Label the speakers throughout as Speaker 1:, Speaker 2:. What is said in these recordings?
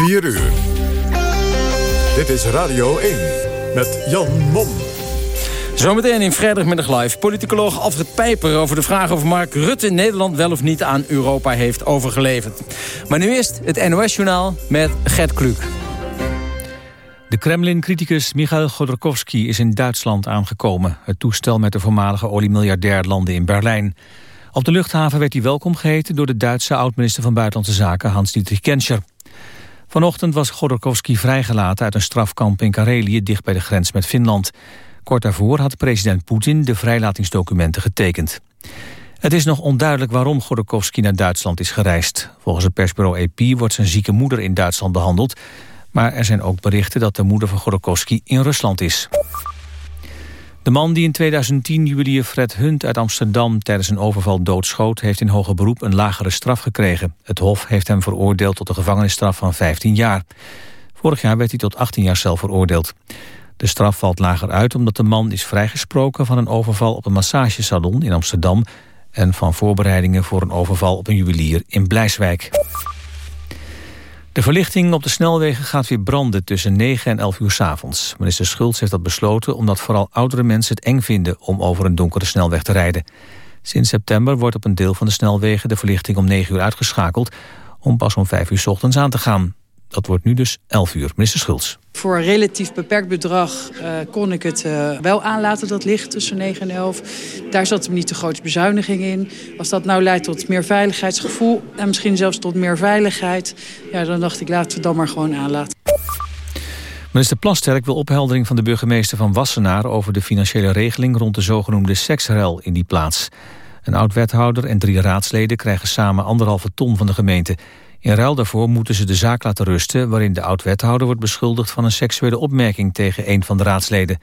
Speaker 1: 4 uur. Dit is Radio 1 met Jan Mom.
Speaker 2: Zometeen in vrijdagmiddag live. Politicoloog Alfred Pijper over de vraag of Mark Rutte Nederland wel of niet aan Europa heeft overgeleverd. Maar nu eerst het NOS-journaal met Gert Kluk.
Speaker 3: De Kremlin-criticus Michail Godorkovsky is in Duitsland aangekomen. Het toestel met de voormalige oliemiljardair landde in Berlijn. Op de luchthaven werd hij welkom geheten door de Duitse oud-minister van Buitenlandse Zaken Hans-Dietrich Genscher. Vanochtend was Godorkovsky vrijgelaten uit een strafkamp in Karelië dicht bij de grens met Finland. Kort daarvoor had president Poetin de vrijlatingsdocumenten getekend. Het is nog onduidelijk waarom Godorkovsky naar Duitsland is gereisd. Volgens het persbureau AP wordt zijn zieke moeder in Duitsland behandeld... maar er zijn ook berichten dat de moeder van Godorkovsky in Rusland is. De man die in 2010 juwelier Fred Hunt uit Amsterdam tijdens een overval doodschoot... heeft in hoger beroep een lagere straf gekregen. Het Hof heeft hem veroordeeld tot een gevangenisstraf van 15 jaar. Vorig jaar werd hij tot 18 jaar zelf veroordeeld. De straf valt lager uit omdat de man is vrijgesproken van een overval op een massagesalon in Amsterdam en van voorbereidingen voor een overval op een juwelier in Blijswijk. De verlichting op de snelwegen gaat weer branden tussen 9 en 11 uur s avonds. Minister Schultz heeft dat besloten omdat vooral oudere mensen het eng vinden om over een donkere snelweg te rijden. Sinds september wordt op een deel van de snelwegen de verlichting om 9 uur uitgeschakeld om pas om 5 uur s ochtends aan te gaan. Dat wordt nu dus 11 uur. Minister Schultz.
Speaker 4: Voor een relatief beperkt bedrag uh, kon ik het uh, wel aanlaten, dat licht tussen 9 en 11. Daar zat hem niet de grootste bezuiniging in. Als dat nou leidt tot meer veiligheidsgevoel en misschien zelfs tot meer veiligheid... Ja, dan dacht ik, laten we dan maar gewoon aanlaten.
Speaker 3: Minister Plasterk wil opheldering van de burgemeester van Wassenaar... over de financiële regeling rond de zogenoemde seksrel in die plaats. Een oud-wethouder en drie raadsleden krijgen samen anderhalve ton van de gemeente... In ruil daarvoor moeten ze de zaak laten rusten... waarin de oud-wethouder wordt beschuldigd van een seksuele opmerking... tegen een van de raadsleden.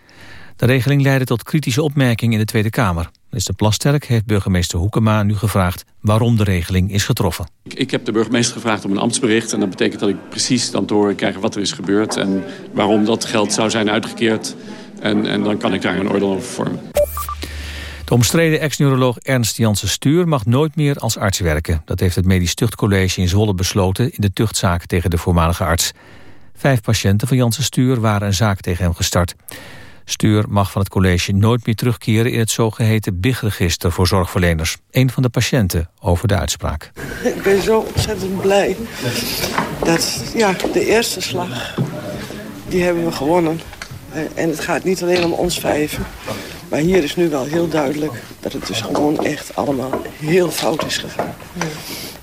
Speaker 3: De regeling leidde tot kritische opmerkingen in de Tweede Kamer. Minister Plasterk heeft burgemeester Hoekema nu gevraagd... waarom de regeling is getroffen.
Speaker 5: Ik heb de burgemeester gevraagd om een ambtsbericht... en dat betekent dat ik precies dan te horen krijg wat er is gebeurd... en waarom dat geld zou zijn uitgekeerd. En, en dan kan ik daar een oordeel over vormen.
Speaker 3: De omstreden ex-neuroloog Ernst Janssen Stuur mag nooit meer als arts werken. Dat heeft het Medisch Tuchtcollege in Zwolle besloten in de tuchtzaak tegen de voormalige arts. Vijf patiënten van Janssen Stuur waren een zaak tegen hem gestart. Stuur mag van het college nooit meer terugkeren in het zogeheten BIG-register voor zorgverleners. Een van de patiënten over de uitspraak.
Speaker 6: Ik ben zo ontzettend blij dat ja, de eerste slag, die hebben we gewonnen. En het gaat niet alleen om ons vijven. Maar hier is nu wel heel duidelijk dat het dus gewoon echt allemaal heel fout is gegaan.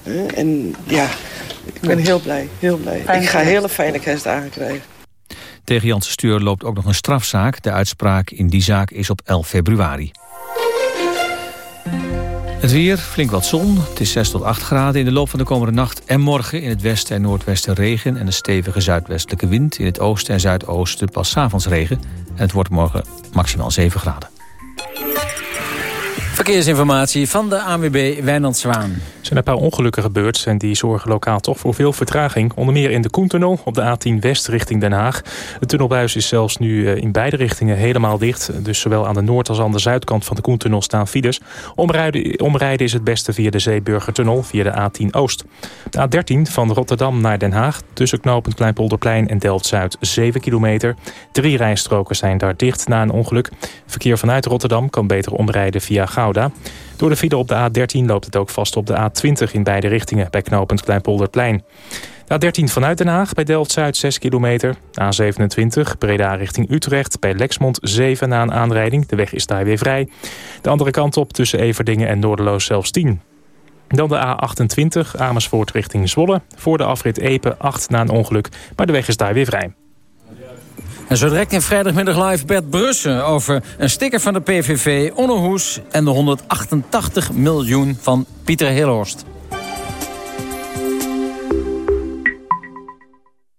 Speaker 6: Ja. En ja, ik ben heel blij, heel blij. ik ga hele fijne kerstdagen krijgen.
Speaker 3: Tegen Janssen Stuur loopt ook nog een strafzaak. De uitspraak in die zaak is op 11 februari. Het weer, flink wat zon. Het is 6 tot 8 graden. In de loop van de komende nacht en morgen in het westen en noordwesten regen... en een stevige zuidwestelijke wind. In het oosten en zuidoosten pas avonds regen. En het wordt morgen maximaal 7 graden. Yeah.
Speaker 2: Verkeersinformatie van de ANWB Wijnand Zwaan.
Speaker 7: Er zijn een paar ongelukken gebeurd en die zorgen lokaal toch voor veel vertraging. Onder meer in de Koentunnel op de A10 West richting Den Haag. De tunnelbuis is zelfs nu eh, in beide richtingen helemaal dicht. Dus zowel aan de noord- als aan de zuidkant van de Koentunnel staan files. Omrijden, omrijden is het beste via de Zeeburgertunnel via de A10 Oost. De A13 van Rotterdam naar Den Haag tussen knooppunt Kleinpolderplein en Delft-Zuid 7 kilometer. Drie rijstroken zijn daar dicht na een ongeluk. Verkeer vanuit Rotterdam kan beter omrijden via Door de file op de A13 loopt het ook vast op de A20 in beide richtingen bij knooppunt Kleinpolderplein. De A13 vanuit Den Haag bij Delft-Zuid 6 kilometer. A27 Breda richting Utrecht bij Lexmond 7 na een aanrijding. De weg is daar weer vrij. De andere kant op tussen Everdingen en Noorderloos zelfs 10. Dan de A28 Amersfoort richting Zwolle. Voor de afrit Epe 8 na een ongeluk. Maar de weg is daar weer vrij.
Speaker 2: En zo direct in vrijdagmiddag live Bert Brussen... over een sticker van de PVV, Onno Hoes... en de 188 miljoen van Pieter Hilhorst.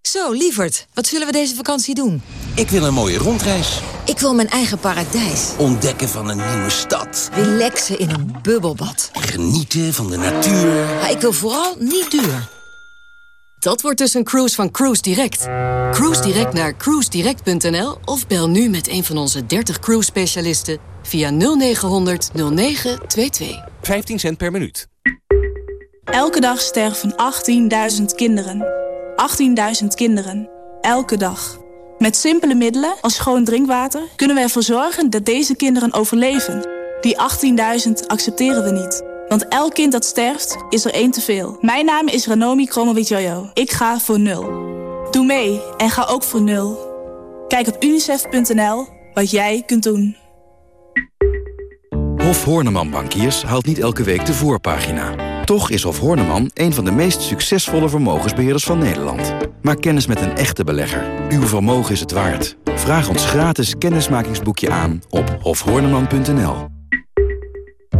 Speaker 8: Zo, lieverd, wat zullen we deze vakantie doen?
Speaker 9: Ik wil een mooie rondreis.
Speaker 8: Ik wil mijn eigen paradijs.
Speaker 9: Ontdekken van een nieuwe stad.
Speaker 8: Relaxen in een bubbelbad.
Speaker 9: Genieten van de natuur.
Speaker 8: Maar ik wil vooral niet duur. Dat wordt dus een cruise van Cruise Direct. Cruise Direct naar cruisedirect.nl of bel nu met een van onze 30 cruise specialisten via 0900 0922.
Speaker 9: 15 cent per minuut.
Speaker 10: Elke dag sterven 18.000 kinderen. 18.000 kinderen. Elke dag. Met simpele middelen als schoon drinkwater kunnen we ervoor zorgen dat deze kinderen overleven. Die 18.000 accepteren we niet. Want elk kind dat sterft, is er één te veel. Mijn naam is Ranomi Kromowidjojo. Ik ga voor nul. Doe mee en ga ook voor nul. Kijk op unicef.nl wat jij kunt doen.
Speaker 11: Hof Horneman Bankiers haalt niet elke week de voorpagina. Toch is Hof Horneman een van de meest succesvolle vermogensbeheerders van Nederland. Maak kennis met een echte belegger. Uw vermogen is het waard. Vraag ons gratis kennismakingsboekje aan op hofhorneman.nl.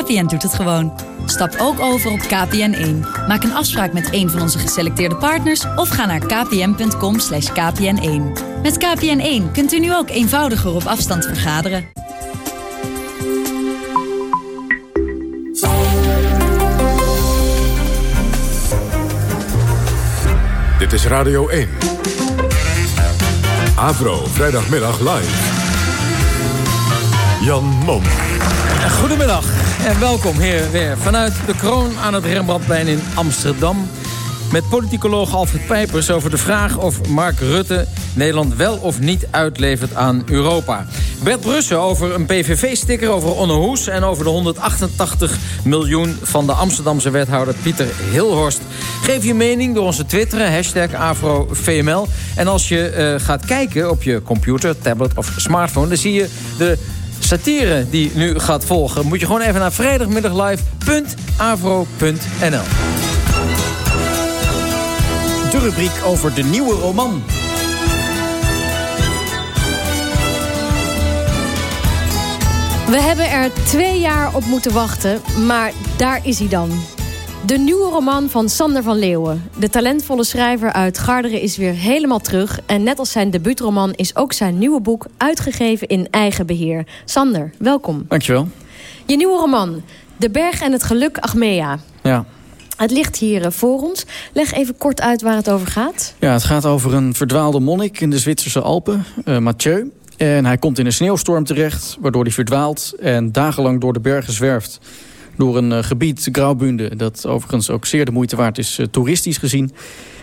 Speaker 12: KPN doet het gewoon. Stap ook over op KPN1. Maak een afspraak met een van onze geselecteerde partners... of ga naar kpn.com kpn1. Met KPN1 kunt u nu ook eenvoudiger op afstand vergaderen.
Speaker 1: Dit is Radio 1. Avro, vrijdagmiddag live. Jan Mom.
Speaker 13: Goedemiddag en welkom hier weer vanuit de kroon aan het Rembrandtplein in Amsterdam. Met politicoloog Alfred Pijpers over de vraag of Mark Rutte Nederland wel of niet uitlevert aan Europa. Bert Brussen over een PVV-sticker over Onne Hoes... en over de 188 miljoen van de Amsterdamse wethouder Pieter Hilhorst. Geef je mening door onze twitteren, hashtag AfroVML. En als je uh, gaat kijken op je computer, tablet of smartphone... dan zie je de satire die nu gaat volgen. Moet je gewoon even naar vrijdagmiddaglive.avro.nl. De rubriek over de nieuwe roman.
Speaker 14: We hebben er twee jaar op moeten wachten, maar daar is hij dan. De nieuwe roman van Sander van Leeuwen. De talentvolle schrijver uit Garderen is weer helemaal terug. En net als zijn debuutroman is ook zijn nieuwe boek uitgegeven in eigen beheer. Sander, welkom.
Speaker 13: Dankjewel.
Speaker 14: Je nieuwe roman, De Berg en het Geluk Achmea.
Speaker 13: Ja.
Speaker 14: Het ligt hier eh, voor ons. Leg even kort uit waar het over gaat.
Speaker 13: Ja, het gaat over een verdwaalde monnik in de Zwitserse Alpen, uh, Mathieu. En hij komt in een sneeuwstorm terecht, waardoor hij verdwaalt... en dagenlang door de bergen zwerft. Door een uh, gebied, Graubunde, dat overigens ook zeer de moeite waard is... Uh, toeristisch gezien.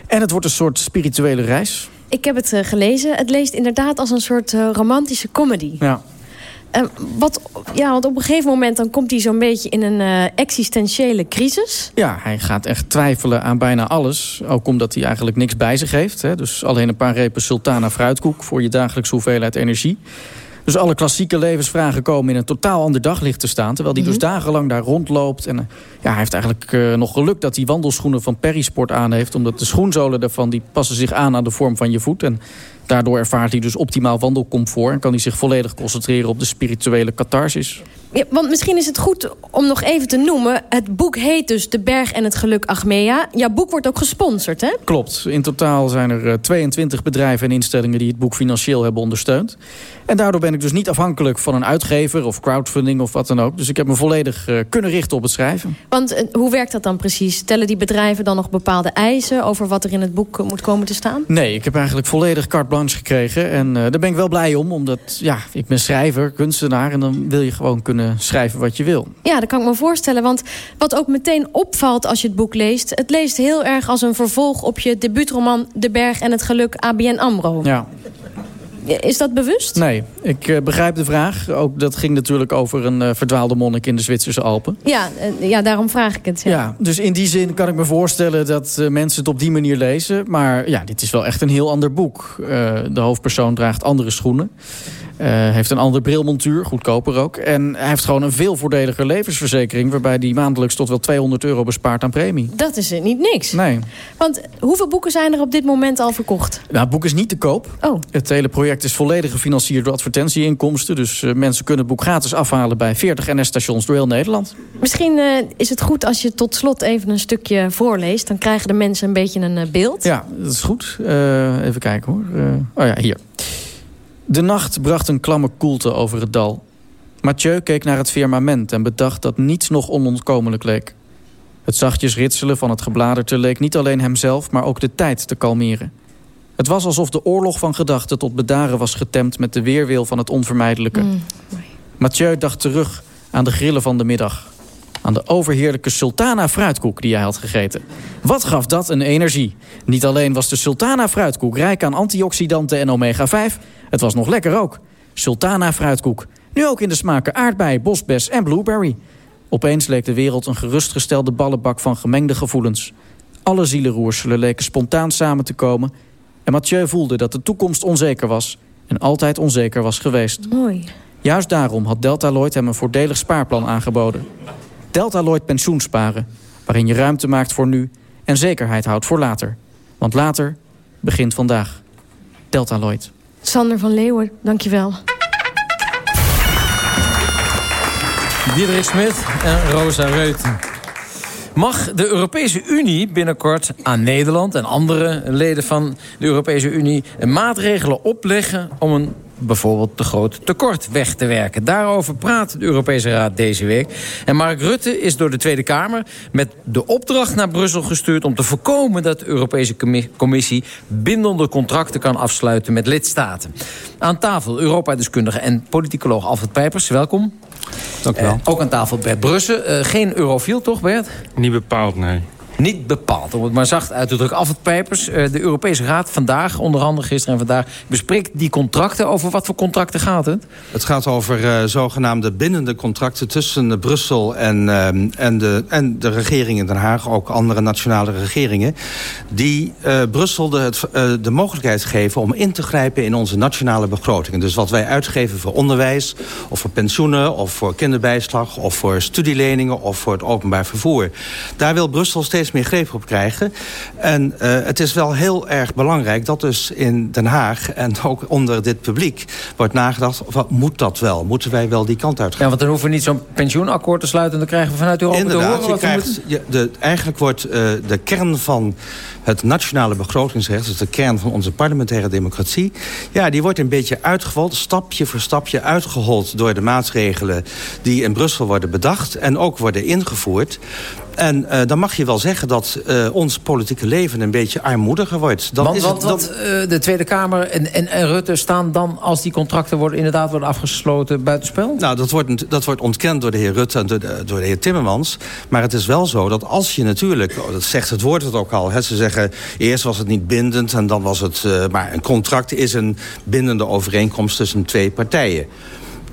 Speaker 13: En het wordt een soort spirituele reis.
Speaker 14: Ik heb het uh, gelezen. Het leest inderdaad als een soort romantische comedy.
Speaker 13: Ja.
Speaker 14: Uh, wat, ja, want op een gegeven moment dan komt hij zo'n beetje in een uh, existentiële crisis.
Speaker 13: Ja, hij gaat echt twijfelen aan bijna alles. Ook omdat hij eigenlijk niks bij zich heeft. Hè. Dus alleen een paar repen sultana fruitkoek voor je dagelijkse hoeveelheid energie. Dus alle klassieke levensvragen komen in een totaal ander daglicht te staan. Terwijl hij mm -hmm. dus dagenlang daar rondloopt. En uh, ja, hij heeft eigenlijk uh, nog geluk dat hij wandelschoenen van Perisport aan heeft. Omdat de schoenzolen daarvan die passen zich aan aan de vorm van je voet. En daardoor ervaart hij dus optimaal wandelcomfort. En kan hij zich volledig concentreren op de spirituele catharsis.
Speaker 14: Ja, want misschien is het goed om nog even te noemen. Het boek heet dus De Berg en het Geluk Achmea. Jouw boek wordt ook gesponsord, hè?
Speaker 13: Klopt. In totaal zijn er uh, 22 bedrijven en instellingen... die het boek financieel hebben ondersteund. En daardoor ben ik dus niet afhankelijk van een uitgever... of crowdfunding of wat dan ook. Dus ik heb me volledig uh, kunnen richten op het schrijven.
Speaker 14: Want uh, hoe werkt dat dan precies? Stellen die bedrijven dan nog bepaalde eisen... over wat er in het boek moet komen te staan?
Speaker 13: Nee, ik heb eigenlijk volledig carte blanche gekregen. En daar ben ik wel blij om. Omdat, ja, ik ben schrijver, kunstenaar... en dan wil je gewoon kunnen schrijven wat je wil.
Speaker 14: Ja, dat kan ik me voorstellen. Want wat ook meteen opvalt als je het boek leest... het leest heel erg als een vervolg op je debuutroman... De Berg en het Geluk ABN AMRO.
Speaker 13: Ja.
Speaker 14: Is dat bewust?
Speaker 13: Nee, ik uh, begrijp de vraag. Ook dat ging natuurlijk over een uh, verdwaalde monnik in de Zwitserse Alpen.
Speaker 14: Ja, uh, ja daarom vraag ik het.
Speaker 13: Ja. ja. dus in die zin kan ik me voorstellen dat mensen het op die manier lezen. Maar ja, dit is wel echt een heel ander boek. de hoofdpersoon draagt andere schoenen. Uh, heeft een ander brilmontuur, goedkoper ook. En hij heeft gewoon een veel voordeliger levensverzekering... waarbij hij maandelijks tot wel 200 euro bespaart aan premie.
Speaker 14: Dat is niet niks.
Speaker 13: Nee.
Speaker 14: Want hoeveel boeken zijn er op dit moment al verkocht?
Speaker 13: Nou, het boek is niet te koop.
Speaker 14: Oh.
Speaker 13: Het hele project is volledig gefinancierd door advertentieinkomsten. Dus uh, mensen kunnen het boek gratis afhalen bij 40 NS-stations door heel Nederland.
Speaker 14: Misschien uh, is het goed als je tot slot even een stukje voorleest. Dan krijgen de mensen een beetje een beeld.
Speaker 13: Ja, dat is goed. even kijken hoor. oh ja, hier. De nacht bracht een klamme koelte over het dal. Mathieu keek naar het firmament en bedacht dat niets nog onontkomelijk leek. Het zachtjes ritselen van het gebladerte leek niet alleen hemzelf... maar ook de tijd te kalmeren. Het was alsof de oorlog van gedachten tot bedaren was getemd... met de weerwil van het onvermijdelijke.
Speaker 14: Mm.
Speaker 13: Mathieu dacht terug aan de grillen van de middag. Aan de overheerlijke sultana fruitkoek die hij had gegeten. Wat gaf dat een energie? Niet alleen was de sultana fruitkoek rijk aan antioxidanten en omega-5... het was nog lekker ook. Sultana fruitkoek. Nu ook in de smaken aardbei, bosbes en blueberry. Opeens leek de wereld een gerustgestelde ballenbak van gemengde gevoelens. Alle zielenroerselen leken spontaan samen te komen... en Mathieu voelde dat de toekomst onzeker was... en altijd onzeker was geweest.
Speaker 14: Mooi.
Speaker 13: Juist daarom had Delta Lloyd hem een voordelig spaarplan aangeboden. Delta Lloyd pensioensparen, waarin je ruimte maakt voor nu... en zekerheid houdt voor later. Want later begint vandaag. Delta Lloyd.
Speaker 14: Sander van Leeuwen, dankjewel.
Speaker 2: Diederik Smit en Rosa Reuten. Mag de Europese Unie binnenkort aan Nederland en andere leden van de Europese Unie maatregelen opleggen om een bijvoorbeeld te groot tekort weg te werken. Daarover praat de Europese Raad deze week. En Mark Rutte is door de Tweede Kamer met de opdracht naar Brussel gestuurd... om te voorkomen dat de Europese Commissie bindende contracten kan afsluiten met lidstaten. Aan tafel Europa-deskundige en politicoloog Alfred Pijpers. Welkom.
Speaker 15: Dank u wel.
Speaker 2: Eh, ook aan tafel Bert Brussen. Eh, geen eurofiel toch, Bert?
Speaker 15: Niet bepaald, nee.
Speaker 2: Niet bepaald, om het maar zacht uit te drukken. Alfred Pijpers, eh, de Europese Raad vandaag, onder andere gisteren en vandaag... bespreekt die contracten. Over wat voor contracten gaat het?
Speaker 15: Het gaat over uh, zogenaamde bindende contracten tussen Brussel en, en, de, en de regering in Den Haag. Ook andere nationale regeringen. Die Brussel de, het, de mogelijkheid geven om in te grijpen in onze nationale begrotingen. Dus wat wij uitgeven voor onderwijs, of voor pensioenen... of voor kinderbijslag, of voor studieleningen, of voor het openbaar vervoer. Daar wil Brussel steeds meer greep op krijgen. En uh, het is wel heel erg belangrijk dat dus in Den Haag... en ook onder dit publiek wordt nagedacht... wat moet dat wel? Moeten wij wel die kant uit gaan?
Speaker 2: Ja, want dan hoeven we niet zo'n pensioenakkoord te sluiten... en dan krijgen we vanuit Europa
Speaker 15: Inderdaad,
Speaker 2: te horen...
Speaker 15: Je krijgt, je, de, eigenlijk wordt uh, de kern van het nationale begrotingsrecht... dus de kern van onze parlementaire democratie... ja, die wordt een beetje uitgewold, stapje voor stapje uitgehold... door de maatregelen die in Brussel worden bedacht... en ook worden ingevoerd. En uh, dan mag je wel zeggen dat uh, ons politieke leven een beetje armoediger wordt. Dan
Speaker 2: want
Speaker 15: is
Speaker 2: want,
Speaker 15: het, dan...
Speaker 2: want uh, de Tweede Kamer en, en, en, Rutte staan dan... als die contracten worden, inderdaad worden afgesloten buitenspel?
Speaker 15: Nou, dat wordt, dat wordt ontkend door de heer Rutte en door de, door de heer Timmermans. Maar het is wel zo dat als je natuurlijk... Oh, dat zegt het woord het ook al. Hè, ze zeggen, eerst was het niet bindend en dan was het... maar een contract is een bindende overeenkomst tussen twee partijen.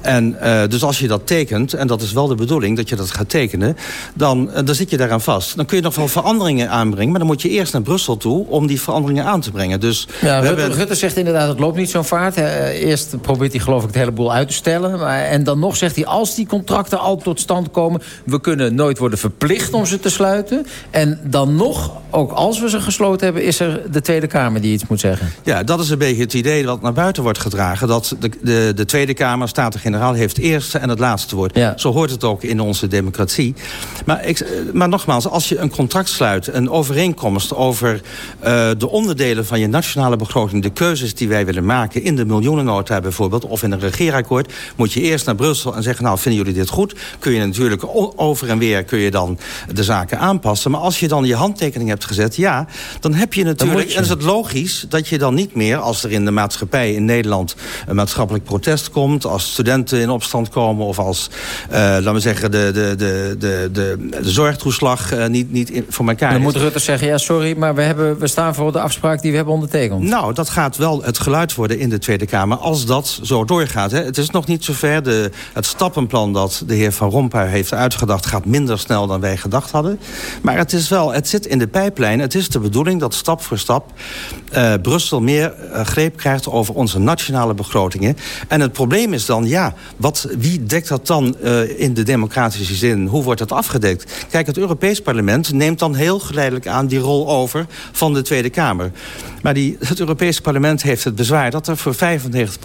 Speaker 15: En uh, dus als je dat tekent, en dat is wel de bedoeling dat je dat gaat tekenen... dan, uh, dan zit je daaraan vast. Dan kun je nog wel veranderingen aanbrengen... maar dan moet je eerst naar Brussel toe om die veranderingen aan te brengen. Dus
Speaker 2: ja, Rutte,
Speaker 15: hebben...
Speaker 2: Rutte zegt inderdaad, het loopt niet zo'n vaart. Eerst probeert hij geloof ik het hele boel uit te stellen. Maar, en dan nog zegt hij, als die contracten al tot stand komen... we kunnen nooit worden verplicht om ze te sluiten. En dan nog, ook als we ze gesloten hebben... is er de Tweede Kamer die iets moet zeggen.
Speaker 15: Ja, dat is een beetje het idee dat naar buiten wordt gedragen. Dat de, de, de Tweede Kamer staat er generaal heeft het eerste en het laatste woord.
Speaker 2: Ja.
Speaker 15: Zo hoort het ook in onze democratie. Maar, ik, maar nogmaals, als je een contract sluit... een overeenkomst over uh, de onderdelen van je nationale begroting... de keuzes die wij willen maken in de miljoenennota bijvoorbeeld... of in een regeerakkoord, moet je eerst naar Brussel en zeggen... nou, vinden jullie dit goed? Kun je natuurlijk over en weer kun je dan de zaken aanpassen. Maar als je dan je handtekening hebt gezet, ja... dan heb je natuurlijk... Je. En is het logisch dat je dan niet meer... als er in de maatschappij in Nederland een maatschappelijk protest komt... als studenten in opstand komen... of als, uh, laten we zeggen, de, de, de, de, de, de zorgtoeslag uh, niet, niet in, voor elkaar
Speaker 2: Dan
Speaker 15: is.
Speaker 2: moet Rutte zeggen, ja sorry, maar we, hebben, we staan voor de afspraak die we hebben ondertekend.
Speaker 15: Nou, dat gaat wel het geluid worden in de Tweede Kamer... als dat zo doorgaat. Hè. Het is nog niet zover. De, het stappenplan dat de heer Van Rompuy heeft uitgedacht... gaat minder snel dan wij gedacht hadden. Maar het, is wel, het zit in de pijplijn. Het is de bedoeling dat stap voor stap... Uh, Brussel meer greep krijgt over onze nationale begrotingen. En het probleem is dan, ja, wat, wie dekt dat dan uh, in de democratische zin? Hoe wordt dat afgedekt? Kijk, het Europees Parlement neemt dan heel geleidelijk aan... die rol over van de Tweede Kamer. Maar die, het Europese Parlement heeft het bezwaar... dat er voor 95%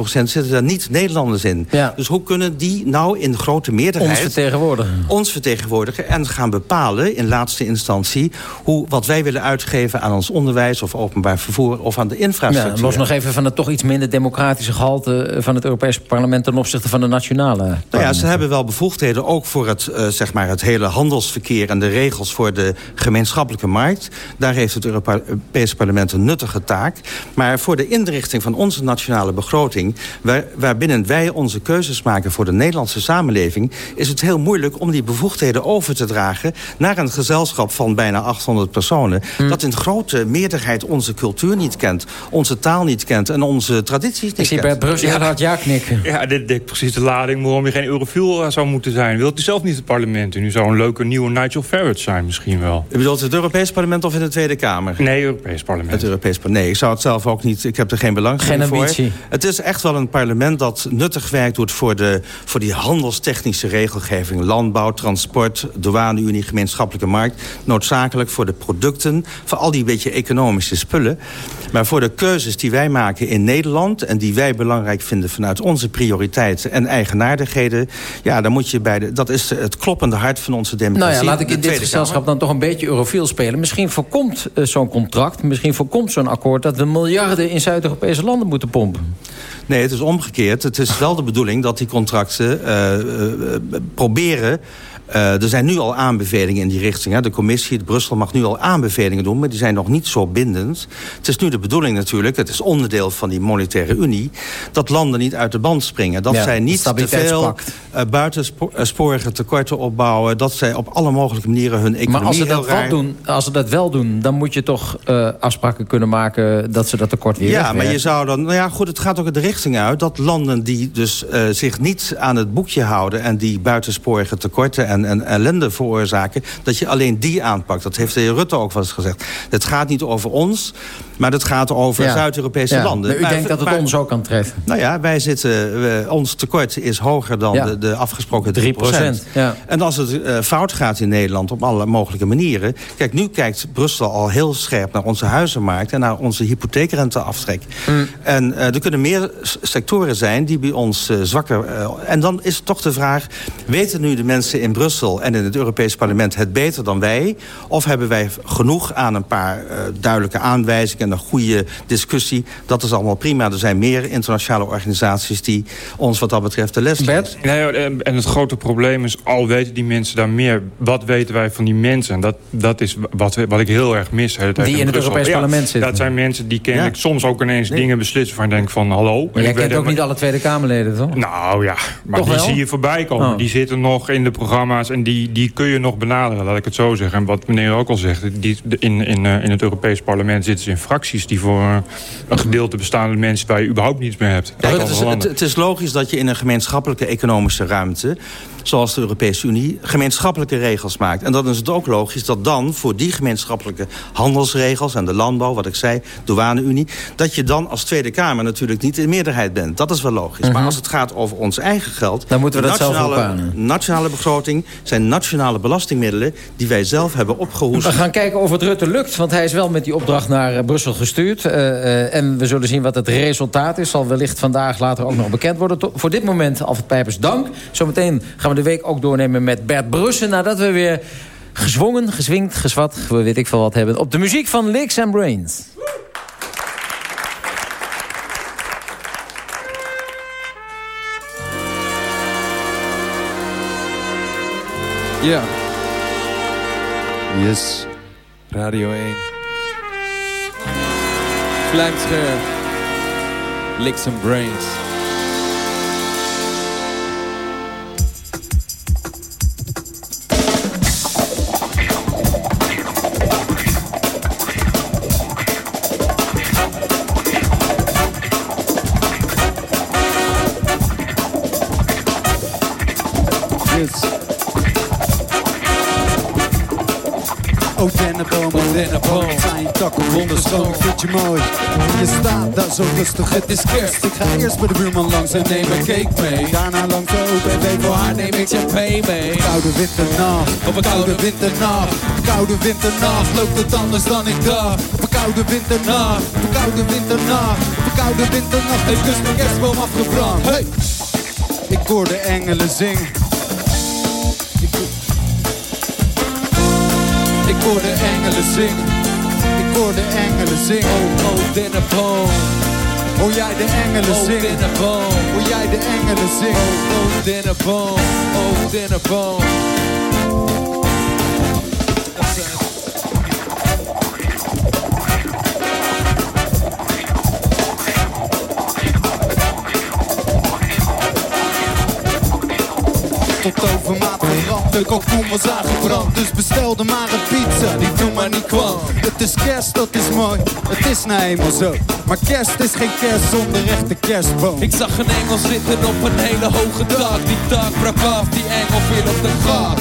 Speaker 15: zitten daar niet Nederlanders in.
Speaker 2: Ja.
Speaker 15: Dus hoe kunnen die nou in grote meerderheid...
Speaker 2: Ons vertegenwoordigen.
Speaker 15: Ons vertegenwoordigen en gaan bepalen in laatste instantie... Hoe, wat wij willen uitgeven aan ons onderwijs of openbaar vervoer... of aan de infrastructuur.
Speaker 2: Ja, los nog even van het toch iets minder democratische gehalte... van het Europese parlement ten opzichte van de nationale
Speaker 15: Nou ja, ze hebben wel bevoegdheden ook voor het, uh, zeg maar het hele handelsverkeer... en de regels voor de gemeenschappelijke markt. Daar heeft het Europese parlement een nuttige taak. Maar voor de inrichting van onze nationale begroting... Waar, waarbinnen wij onze keuzes maken voor de Nederlandse samenleving... is het heel moeilijk om die bevoegdheden over te dragen... naar een gezelschap van bijna 800 personen... Hmm. dat in grote meerderheid onze cultuur niet kent... onze taal niet kent en onze tradities niet
Speaker 2: Ik zie bij Brussel ja. hard ja knikken.
Speaker 16: Ja, dit precies de lading waarom je geen eurofiel zou moeten zijn. Wilt u zelf niet het parlement in? U zou een leuke nieuwe Nigel Farage zijn misschien wel.
Speaker 15: U bedoelt het Europees parlement of in de Tweede Kamer?
Speaker 16: Nee, Europees parlement.
Speaker 15: Het Europees parlement. Nee, ik zou het zelf ook niet... Ik heb er geen belangstelling
Speaker 2: geen ambitie.
Speaker 15: voor. Het is echt wel een parlement dat nuttig werk doet... voor, de, voor die handelstechnische regelgeving. Landbouw, transport, douane-unie, gemeenschappelijke markt. Noodzakelijk voor de producten. Voor al die beetje economische spullen. Maar voor de keuzes die wij maken in Nederland... en die wij belangrijk vinden vanuit onze prioriteiten en eigenaardigheden... ja, dan moet je bij de, dat is het kloppende hart van onze democratie.
Speaker 2: Nou ja, laat ik in dit gezelschap dan toch een beetje eurofiel spelen. Misschien voorkomt uh, zo'n contract, misschien voorkomt zo'n akkoord... dat we miljarden in Zuid-Europese landen moeten pompen.
Speaker 15: Nee, het is omgekeerd. Het is wel de bedoeling dat die contracten uh, uh, proberen er zijn nu al aanbevelingen in die richting. Hè. De commissie, Brussel mag nu al aanbevelingen doen... maar die zijn nog niet zo bindend. Het is nu de bedoeling natuurlijk, het is onderdeel van die monetaire unie... dat landen niet uit de band springen. Dat ja, zij niet te veel uh, buitensporige tekorten opbouwen... dat zij op alle mogelijke manieren hun economie
Speaker 2: Maar als ze dat, wel doen, als ze dat wel doen, dan moet je toch uh, afspraken kunnen maken... dat ze dat tekort weer
Speaker 15: Ja, maar je zou dan... Nou ja, goed, het gaat ook de richting uit... dat landen die dus zich niet aan het boekje houden... en die buitensporige tekorten en, en ellende veroorzaken... dat je alleen die aanpakt. Dat heeft de heer Rutte ook wel eens gezegd. Het gaat niet over ons, maar het gaat over Zuid-Europese landen.
Speaker 2: Maar u denkt dat het ons ook kan treffen?
Speaker 15: Nou ja, wij zitten, we, ons tekort is hoger dan de, de, afgesproken 3 procent. En als het uh, fout gaat in Nederland op alle mogelijke manieren... Kijk, nu kijkt Brussel al heel scherp naar onze huizenmarkt... en naar onze hypotheekrenteaftrek. Mm. En uh, er kunnen meer sectoren zijn die bij ons uh, zwakker... en dan is toch de vraag, weten nu de mensen in Brussel... en in het Europees Parlement het beter dan wij? Of hebben wij genoeg aan een paar duidelijke aanwijzingen en een goede discussie. Dat is allemaal prima. Er zijn meer internationale organisaties die ons wat dat betreft de les
Speaker 16: Bert? Nee, en het grote probleem is, al weten die mensen daar meer... wat weten wij van die mensen? En dat, dat is wat, wat ik heel erg mis.
Speaker 2: Die in, in het Europees Parlement zitten.
Speaker 16: Dat zijn mensen die kennelijk soms ook ineens dingen beslissen... van denk van hallo.
Speaker 2: Maar jij kent ook niet alle Tweede Kamerleden, toch?
Speaker 16: Nou ja, maar die zie je voorbij komen. Oh. Die zitten nog in de programma's en die, die kun je nog benaderen, laat ik het zo zeggen. En wat meneer ook al zegt, die, in, in, eh, in het Europees Parlement zitten ze in fracties... die voor een gedeelte bestaan uit mensen waar je überhaupt niets meer hebt.
Speaker 15: het, is, het, is, logisch dat je in een gemeenschappelijke economische ruimte zoals de Europese Unie, gemeenschappelijke regels maakt. En dan is het ook logisch dat dan voor die gemeenschappelijke handelsregels... en de landbouw, wat ik zei, douane-Unie... dat je dan als Tweede Kamer natuurlijk niet in meerderheid bent. Dat is wel logisch. Maar mhm. als het gaat over ons eigen geld...
Speaker 2: Dan moeten we dat nationale, zelf
Speaker 15: nationale begroting zijn nationale belastingmiddelen... die wij zelf hebben opgehoest.
Speaker 2: We gaan kijken of het Rutte lukt, want hij is wel met die opdracht naar eh, Brussel gestuurd. Uh, uh, en we zullen zien wat het resultaat is. Zal wellicht vandaag later ook nog bekend worden. Voor dit moment, Alfred Pijpers, dank. Zometeen gaan we de week ook doornemen met Bert Brussen... nadat we weer gezwongen, gezwingd, gezwat, weet ik veel wat hebben... op de muziek van Licks and Brains.
Speaker 17: Ja. Yes. Radio 1. Vlijmscherp. Licks and Brains.
Speaker 18: Dennenboom, zijn takken wonderschoon, ik vind je mooi. Je staat daar zo rustig, het is kerst. Ik ga eerst bij de buurman langs en neem een cake mee. Daarna langs de OBB, voor haar neem ik champagne mee. Koude winternacht, op een koude winternacht. Koude winternacht, loopt het anders dan ik dacht. Op een koude winternacht, op een koude winternacht. Op een koude winternacht, heeft dus mijn kerstboom afgebrand. Hey! Ik hoor de engelen zingen. Hoor de engelen zingen. Ik hoor de engelen zingen. Oh, oh, Dennepon. Hoor jij de engelen
Speaker 17: Hoofd
Speaker 18: zingen?
Speaker 17: in de boom.
Speaker 18: Hoor jij de engelen zingen?
Speaker 17: Hoofd in de boom. Hoofd
Speaker 18: Tot overmaat geramd, de kalkoen was aangebrand Dus bestelde maar een pizza. Die toen maar niet kwam Het is kerst, dat is mooi, het is nou eenmaal zo. Maar kerst is geen kerst zonder echte kerstboom.
Speaker 17: Ik zag een engel zitten op een hele hoge dak Die dak brak af, die engel viel op de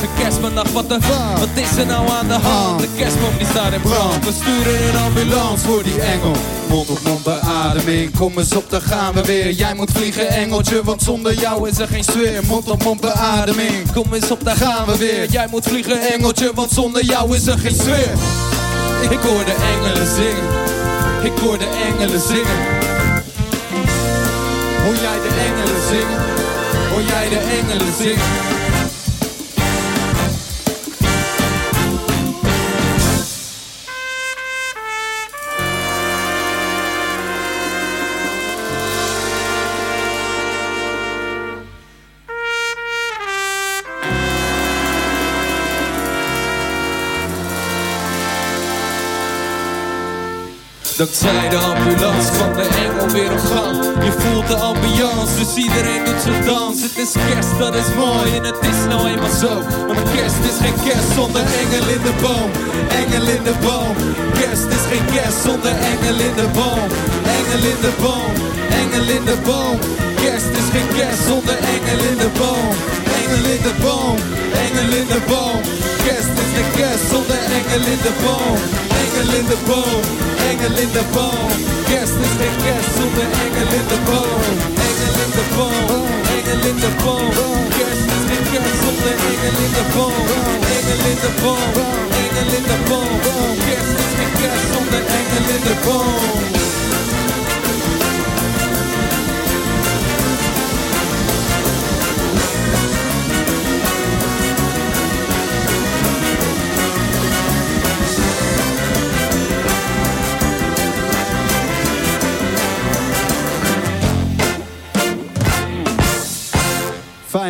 Speaker 17: De kerstman dacht, wat, de, wat is er nou aan de hand? De kerstboom die staat in brand. We sturen een ambulance voor die engel.
Speaker 18: Mond op mond beademing, kom eens op, dan gaan we weer. Jij moet vliegen engeltje, want zonder jou is er geen sfeer. Mond op mond beademing,
Speaker 17: Kom eens op, daar
Speaker 18: gaan we weer.
Speaker 17: Jij moet vliegen,
Speaker 18: engeltje, want zonder jou is er geen sfeer.
Speaker 17: Ik hoor de engelen zingen. Ik hoor de engelen zingen.
Speaker 18: Hoor jij de engelen zingen?
Speaker 17: Hoor jij de engelen zingen Dankzij de ambulance kwam de engel weer op gang Je voelt de ambiance, dus iedereen doet zijn dans. Het is kerst, dat is mooi en het is nou eenmaal zo. Want kerst is geen kerst zonder engel in de boom. Engel in de boom. Kerst is geen kerst zonder engel in de boom. Engel in de boom. Engel in de boom. Kerst is geen kerst zonder engel in de boom. Engel in de boom. Engel in de boom. Kerst is geen kerst zonder engel in de boom Engel in de boom Engel in de boom Kerst is geen kerst zonder engel in de boom Engel in de boom Engel in de boom Kerst is geen kerst zonder engel in de boom Engel in de boom Engel in de boom Kerst is geen kerst zonder engel in de boom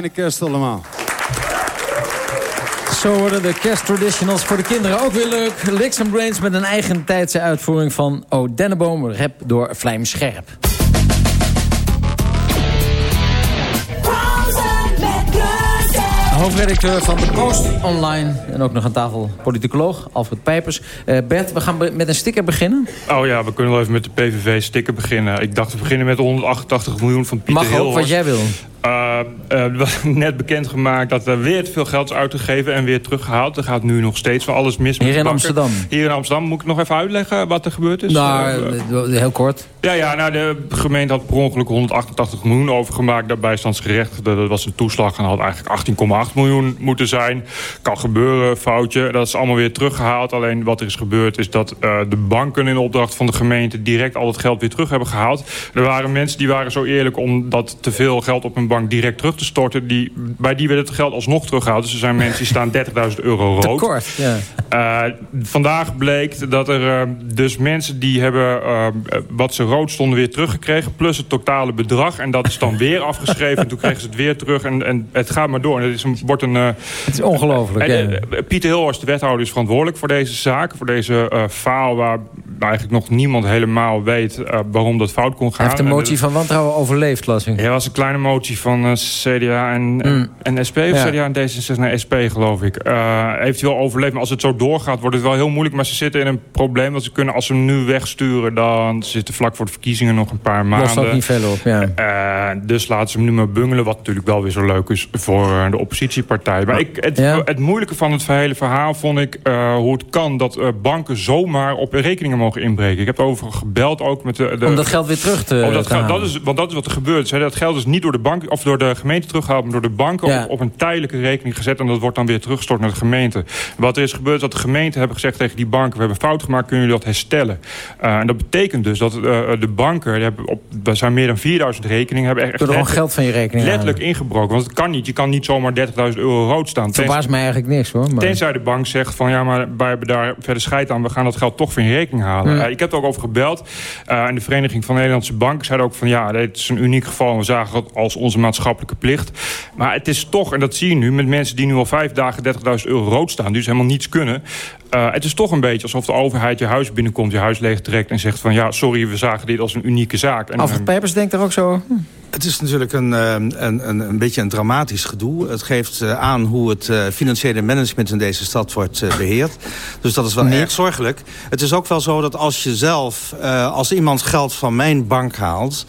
Speaker 18: Fijne kerst allemaal.
Speaker 2: Zo worden de kersttraditionals voor de kinderen ook weer leuk. Licks and Brains met een eigen tijdse uitvoering van O Denneboom. Rap door Vlijm Scherp. Hoofdredacteur van de Post Online. En ook nog aan tafel politicoloog Alfred Pijpers. Eh, Bert, we gaan be- met een sticker beginnen.
Speaker 16: Oh ja, we kunnen wel even met de PVV-sticker beginnen. Ik dacht, we beginnen met de 188 miljoen van Pieter
Speaker 2: Mag ook,
Speaker 16: Hilhorst.
Speaker 2: wat jij wil.
Speaker 16: Uh, uh, er was net bekendgemaakt dat er weer te veel geld is uitgegeven en weer teruggehaald. Er gaat nu nog steeds van alles mis met
Speaker 2: Hier in. Amsterdam.
Speaker 16: Hier in Amsterdam. Moet ik nog even uitleggen wat er gebeurd is?
Speaker 2: Nou,
Speaker 16: Uh,
Speaker 2: heel kort.
Speaker 16: ja, ja, nou, de gemeente had per ongeluk 188 miljoen overgemaakt. Dat bijstandsgerechtigde, dat was een toeslag en had eigenlijk 18,8 miljoen moeten zijn. Kan gebeuren, foutje. Dat is allemaal weer teruggehaald. Alleen wat er is gebeurd is dat de banken in opdracht van de gemeente... direct al het geld weer terug hebben gehaald. Er waren mensen die waren zo eerlijk om dat te veel geld op hun bank direct terug te storten. Die, bij die werd het geld alsnog teruggehaald. Dus er zijn mensen die staan 30.000 euro rood.
Speaker 2: Tekort, ja.
Speaker 16: Uh, vandaag bleek dat er uh, dus mensen die hebben uh, wat ze rood stonden weer teruggekregen. Plus het totale bedrag. En dat is dan weer afgeschreven. en toen kregen ze het weer terug. En, en het gaat maar door. En het, is een, wordt een,
Speaker 2: het is ongelooflijk.
Speaker 16: En, Pieter Hilhorst, de wethouder, is verantwoordelijk voor deze zaak. Voor deze faal waar eigenlijk nog niemand helemaal weet waarom dat fout kon gaan.
Speaker 2: Hij heeft een motie van wantrouwen overleefd, las ik.
Speaker 16: Ja, was een kleine motie van CDA en, mm. en SP. Of ja. CDA en D66? Nee, SP geloof ik. Uh, heeft hij wel overleefd. Maar als het zo doorgaat, wordt het wel heel moeilijk. Maar ze zitten in een probleem. Dat ze kunnen, als ze hem nu wegsturen... dan zitten vlak voor de verkiezingen nog een paar maanden.
Speaker 2: Lost ook niet veel op, ja.
Speaker 16: Uh, dus laten ze hem nu maar bungelen. Wat natuurlijk wel weer zo leuk is voor de oppositiepartij. Maar ik, het, ja. het moeilijke van het hele verhaal vond ik... hoe het kan dat banken zomaar op rekeningen mogen inbreken. Ik heb over gebeld ook met de... de
Speaker 2: Om dat geld weer terug te,
Speaker 16: oh, dat,
Speaker 2: te
Speaker 16: dat is, Want dat is wat er gebeurt. Hè. Dat geld is niet door de bank of door de gemeente teruggehaald... maar door de banken ja. op, op, een tijdelijke rekening gezet... en dat wordt dan weer teruggestort naar de gemeente. Wat er is gebeurd is dat de gemeente hebben gezegd tegen die banken... we hebben fout gemaakt, kunnen jullie dat herstellen? Uh, en dat betekent dus dat uh, de banken... Die hebben op, er zijn meer dan 4000 rekeningen... hebben echt
Speaker 2: letterlijk,
Speaker 16: geld
Speaker 2: van je rekening
Speaker 16: letterlijk ingebroken. Want het kan niet. Je kan niet zomaar 30.000 euro rood staan.
Speaker 2: Verbaast mij eigenlijk niks hoor.
Speaker 16: Maar... Tenzij de bank zegt van... ja, maar wij hebben daar verder scheid aan... we gaan dat geld toch van je rekening halen. halen. ik heb er ook over gebeld. en de Vereniging van Nederlandse Banken zei ook van... ja, dit is een uniek geval. We zagen het als onze maatschappelijke plicht. Maar het is toch, en dat zie je nu... met mensen die nu al vijf dagen 30.000 euro rood staan... die dus helemaal niets kunnen... het is toch een beetje alsof de overheid je huis binnenkomt... je huis leeg trekt en zegt van... ja, sorry, we zagen dit als een unieke zaak. En,
Speaker 2: Alfred Pijpers denkt er ook zo... Hm.
Speaker 15: Het is natuurlijk een, een, een, een beetje een dramatisch gedoe. Het geeft aan hoe het financiële management in deze stad wordt beheerd. Dus dat is wel erg zorgelijk. Het is ook wel zo dat als je zelf, als iemand geld van mijn bank haalt...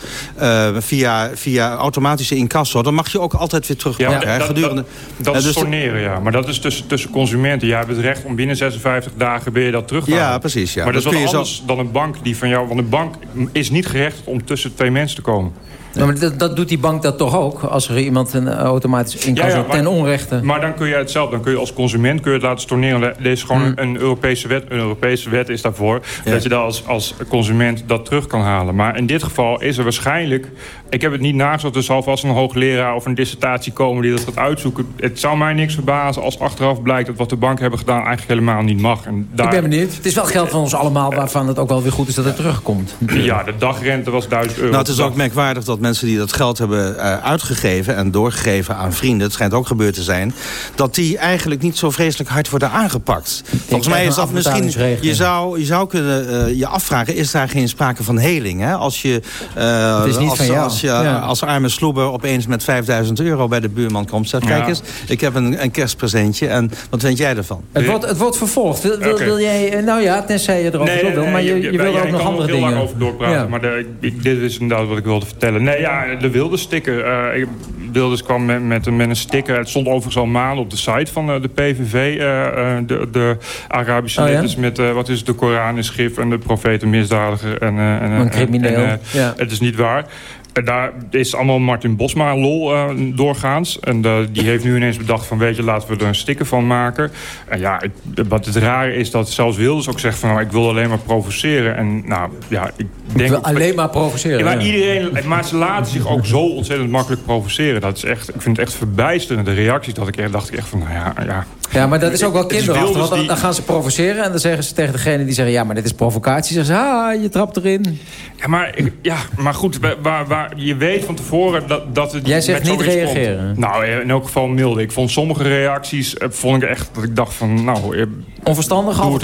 Speaker 15: via, via automatische incasso, dan mag je ook altijd weer terugpakken.
Speaker 16: Ja, dat, gedurende, dat, is dus storneren, ja. Maar dat is tussen, tussen consumenten. Jij hebt het recht om binnen 56 dagen weer dat terug te
Speaker 15: Ja, precies. Ja.
Speaker 16: Maar dat, dat is wat anders zo... dan een bank die van jou... Want een bank is niet gerecht om tussen twee mensen te komen.
Speaker 2: Ja, maar dat, dat, doet die bank dat toch ook? Als er iemand een automatisch incasso ja, ja, ten onrechte...
Speaker 16: Maar dan kun je het zelf, dan kun je als consument kun je het laten storneren. Dit is gewoon hmm. een Europese wet. Een Europese wet is daarvoor. Dat je dat als, als consument dat terug kan halen. Maar in dit geval is er waarschijnlijk... Ik heb het niet nagezocht, er zal vast een hoogleraar of een dissertatie komen die dat gaat uitzoeken. Het zou mij niks verbazen als achteraf blijkt dat wat de banken hebben gedaan eigenlijk helemaal niet mag. En
Speaker 2: daar... Ik ben benieuwd. Het is wel geld van ons allemaal waarvan het ook wel weer goed is dat het terugkomt.
Speaker 16: Ja, de dagrente was 1000 euro.
Speaker 15: Nou, het is ook merkwaardig dat mensen die dat geld hebben uh, uitgegeven... en doorgegeven aan vrienden, het schijnt ook gebeurd te zijn... dat die eigenlijk niet zo vreselijk hard worden aangepakt. Volgens mij is dat misschien... Je zou, je zou kunnen uh, je afvragen, is daar geen sprake van heling? Hè? Als je, uh,
Speaker 2: het is niet
Speaker 15: als,
Speaker 2: van jou.
Speaker 15: als, je, ja. als arme sloeber opeens met 5000 euro bij de buurman komt... zegt, kijk eens, ik heb een, een kerstpresentje en wat vind jij ervan?
Speaker 2: Het wordt, het wordt vervolgd. Wil, wil, okay. wil jij, nou ja, tenzij je erover nee, wil, maar je, je, je wil er ook nog andere dingen...
Speaker 16: Ik kan er heel lang over doorpraten, ja. maar de, ik, dit is inderdaad wat ik wilde vertellen. Nee, ja, de Wilders sticker. Uh, Wilders kwam met, met, met, een sticker. Het stond overigens al maanden op de site van uh, de PVV. Uh, de, de, Arabische oh, letters ja? met wat is de Koran is gif en de profeet een misdadiger. En, en,
Speaker 2: een crimineel. En,
Speaker 16: ja. Het is niet waar. En daar is allemaal Martin Bosma lol uh, doorgaans. En uh, die heeft nu ineens bedacht van... weet je, laten we er een sticker van maken. En ja, wat het rare is dat zelfs Wilders ook zegt van... nou, ik wil alleen maar provoceren. En nou, ja, ik denk...
Speaker 2: Ik wil alleen maar provoceren.
Speaker 16: Ja, maar, iedereen, maar ze laten zich ook zo ontzettend makkelijk provoceren. Dat is echt, ik vind het echt verbijsterend. De reacties dat ik echt, dacht ik echt van, nou ja... Ja,
Speaker 2: ja maar dat is ook wel kinderachtig. Want dan, dan, gaan ze provoceren en dan zeggen ze tegen degene die zeggen... ja, maar dit is provocatie. Zeggen ze, ah, je trapt erin.
Speaker 16: Ja, maar, ja, maar goed, waar, waar, je weet van tevoren dat, dat het...
Speaker 2: Jij zegt niet reageren?
Speaker 16: Komt. Nou, in elk geval milde. Ik vond sommige reacties, eh, vond ik echt, dat ik dacht van, nou... Eh,
Speaker 2: Onverstandig al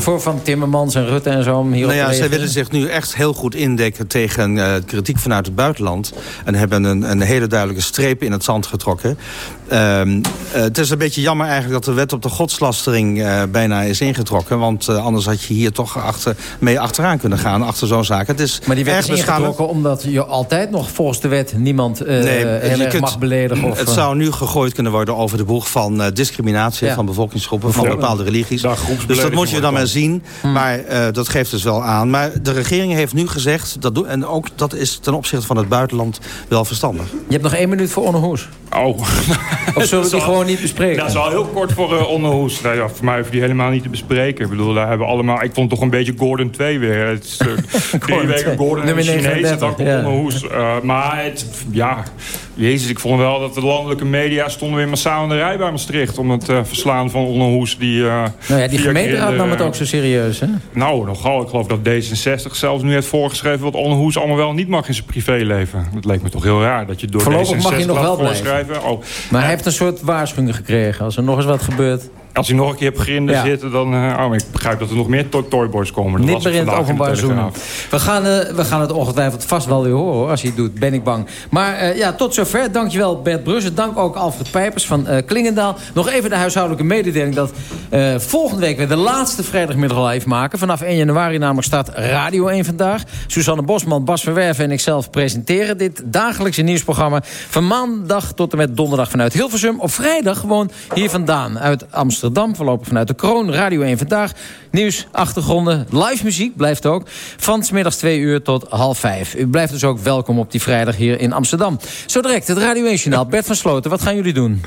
Speaker 2: voor van Timmermans en Rutte en zo om hierop
Speaker 15: nou ja, zij willen zich nu echt heel goed indekken tegen uh, kritiek vanuit het buitenland. En hebben een, een hele duidelijke streep in het zand getrokken. Uh, uh, het is een beetje jammer eigenlijk dat de wet op de godslastering uh, bijna is ingetrokken. Want anders had je hier toch achter, mee achteraan kunnen gaan, achter zo'n zaak. Het is
Speaker 2: maar die wet is ingetrokken omdat je altijd nog volgens de wet niemand nee, heel erg mag beledigen. Of,
Speaker 15: het zou nu gegooid kunnen worden over de boeg van discriminatie ja. van bevolkingsgroepen, van bepaalde religies. Dus dat moet je dan maar zien. Hmm. Maar uh, dat geeft dus wel aan. Maar de regering heeft nu gezegd... Dat en ook dat is ten opzichte van het buitenland wel verstandig.
Speaker 2: Je hebt nog één minuut voor Onno Hoes.
Speaker 16: Oh.
Speaker 2: Of zullen we die gewoon niet bespreken?
Speaker 16: Dat is al heel kort voor uh, Onno Hoes. Nou ja, voor mij hoef je die helemaal niet te bespreken. Ik bedoel, daar hebben we allemaal... Ik vond toch een beetje Gordon 2 weer. Het is, uh, drie weken Gordon en Chinees. En dan komt ja. Uh, maar het, ja... Jezus, ik vond wel dat de landelijke media stonden weer massaal in de rij bij Maastricht... om het uh, verslaan van Onno Hoes. Die, uh,
Speaker 2: nou ja, die gemeenteraad nam het ook zo serieus, hè?
Speaker 16: Nou, nogal. Ik geloof dat D66 zelfs nu heeft voorgeschreven... wat Onno Hoes allemaal wel niet mag in zijn privéleven. Dat leek me toch heel raar dat je door
Speaker 2: Voorlopig
Speaker 16: D66
Speaker 2: mag je nog wel
Speaker 16: voorschrijven.
Speaker 2: Oh. Maar hij heeft een soort waarschuwing gekregen. Als er nog eens wat gebeurt...
Speaker 16: Als hij nog een keer op grinden ja. zitten, dan... Uh, oh, ik begrijp dat er nog meer to toyboys komen. Dat
Speaker 2: Niet meer in het openbaar zoenen. We gaan, uh, we gaan het ongetwijfeld vast wel weer horen, hoor, als hij het doet. Ben ik bang. Maar uh, ja, tot zover. Dankjewel Bert Brussen. Dank ook Alfred Pijpers van Klingendaal. Nog even de huishoudelijke mededeling dat volgende week weer de laatste vrijdagmiddag live maken. Vanaf 1 januari namelijk staat Radio 1 vandaag. Suzanne Bosman, Bas Verwerven en ikzelf presenteren dit dagelijkse nieuwsprogramma. Van maandag tot en met donderdag vanuit Hilversum. Op vrijdag gewoon hier vandaan uit Amsterdam. Amsterdam. Voorlopig vanuit de Kroon. Radio 1 Vandaag. Nieuws, achtergronden, live muziek blijft ook. Van smiddags 2 uur tot half 5. U blijft dus ook welkom op die vrijdag hier in Amsterdam. Zo direct het Radio 1 Journaal. Bert van Sloten, wat gaan jullie doen?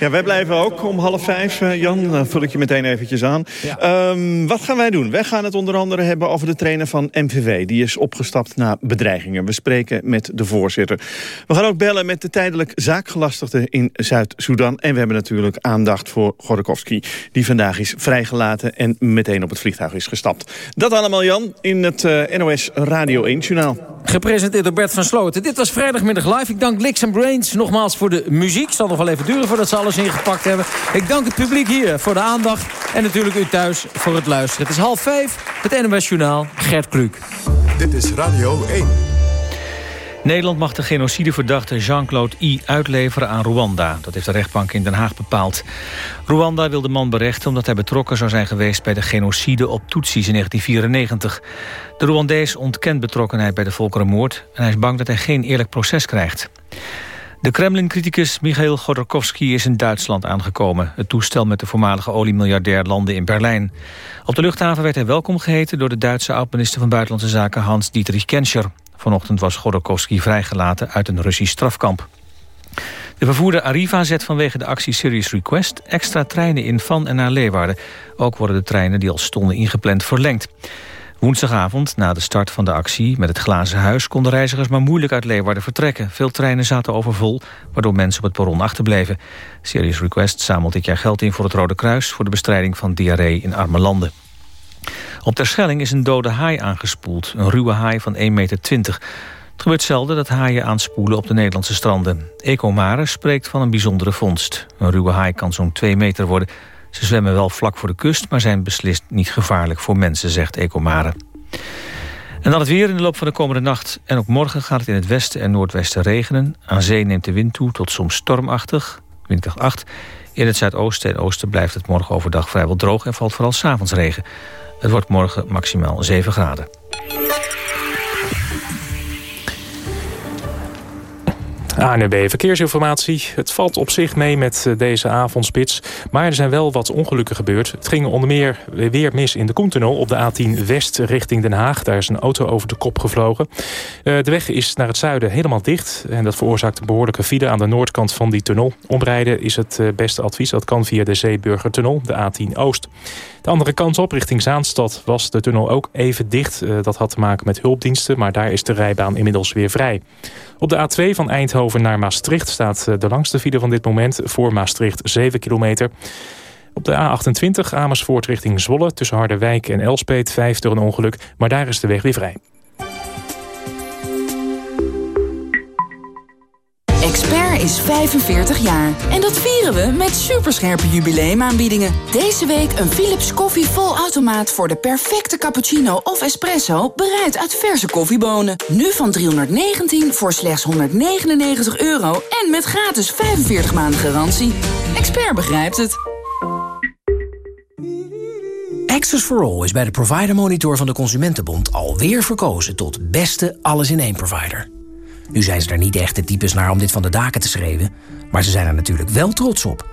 Speaker 19: Ja, wij blijven ook om half 5, uh, Jan. Dan vul ik je meteen eventjes aan. Ja. Um, wat gaan wij doen? Wij gaan het onder andere hebben over de trainer van MVV. Die is opgestapt na bedreigingen. We spreken met de voorzitter. We gaan ook bellen met de tijdelijk zaakgelastigde in Zuid-Soedan. En we hebben natuurlijk aandacht voor Gorokowski. Die vandaag is vrijgelaten en meteen op het vliegtuig is gestapt. Dat allemaal, Jan, in het NOS Radio 1-journaal.
Speaker 2: Gepresenteerd door Bert van Sloten. Dit was vrijdagmiddag live. Ik dank Licks Brains nogmaals voor de muziek. Het zal nog wel even duren voordat ze alles ingepakt hebben. Ik dank het publiek hier voor de aandacht. En natuurlijk u thuis voor het luisteren. Het is half vijf, het NOS Journaal, Gert Kluk.
Speaker 1: Dit is Radio 1.
Speaker 3: Nederland mag de genocideverdachte Jean-Claude I. uitleveren aan Rwanda. Dat heeft de rechtbank in Den Haag bepaald. Rwanda wil de man berechten omdat hij betrokken zou zijn geweest... bij de genocide op Tutsis in 1994. De Rwandees ontkent betrokkenheid bij de volkerenmoord... en hij is bang dat hij geen eerlijk proces krijgt. De Kremlin-criticus Michail Godorkovsky is in Duitsland aangekomen. Het toestel met de voormalige oliemiljardair landde in Berlijn. Op de luchthaven werd hij welkom geheten... door de Duitse oud-minister van Buitenlandse Zaken Hans-Dietrich Genscher. Vanochtend was Godorkovsky vrijgelaten uit een Russisch strafkamp. De vervoerder Arriva zet vanwege de actie Serious Request... extra treinen in van en naar Leeuwarden. Ook worden de treinen die al stonden ingepland verlengd. Woensdagavond, na de start van de actie met het glazen huis... konden reizigers maar moeilijk uit Leeuwarden vertrekken. Veel treinen zaten overvol, waardoor mensen op het perron achterbleven. Serious Request zamelt dit jaar geld in voor het Rode Kruis... voor de bestrijding van diarree in arme landen. Op Terschelling is een dode haai aangespoeld. Een ruwe haai van 1,20 meter. Het gebeurt zelden dat haaien aanspoelen op de Nederlandse stranden. Ecomare spreekt van een bijzondere vondst. Een ruwe haai kan zo'n 2 meter worden... Ze zwemmen wel vlak voor de kust, maar zijn beslist niet gevaarlijk voor mensen, zegt Ecomare. En dan het weer in de loop van de komende nacht. En ook morgen gaat het in het westen en noordwesten regenen. Aan zee neemt de wind toe tot soms stormachtig, windkracht 8. In het zuidoosten en oosten blijft het morgen overdag vrijwel droog... en valt vooral s'avonds regen. Het wordt morgen maximaal 7 graden.
Speaker 7: ANB Verkeersinformatie. Het valt op zich mee met eh, deze avondspits. Maar er zijn wel wat ongelukken gebeurd. Het ging onder meer weer mis in de Koentunnel op de A10 West richting Den Haag. Daar is een auto over de kop gevlogen. Eh, de weg is naar het zuiden helemaal dicht. En dat veroorzaakt een behoorlijke file aan de noordkant van die tunnel. Omrijden is het eh, beste advies. Dat kan via de Zeeburgertunnel, de A10 Oost. De andere kant op, richting Zaanstad, was de tunnel ook even dicht. Dat had te maken met hulpdiensten, maar daar is de rijbaan inmiddels weer vrij. Op de A2 van Eindhoven naar Maastricht staat eh, de langste file van dit moment. Voor Maastricht 7 kilometer. Op de A28 Amersfoort richting Zwolle tussen Harderwijk en Elspet 5 door een ongeluk. Maar daar is de weg weer vrij.
Speaker 20: Expert is 45 jaar. En dat vieren we met superscherpe jubileumaanbiedingen. Deze week een Philips koffie volautomaat voor de perfecte cappuccino of espresso... bereid uit verse koffiebonen. Nu van 319 voor slechts 199 euro en met gratis 45 maanden garantie. Expert begrijpt het.
Speaker 21: Access for All is bij de Provider Monitor van de Consumentenbond... alweer verkozen tot beste alles-in-één provider. Nu zijn ze er niet echt de types naar om dit van de daken te schreeuwen... maar ze zijn er natuurlijk wel trots op.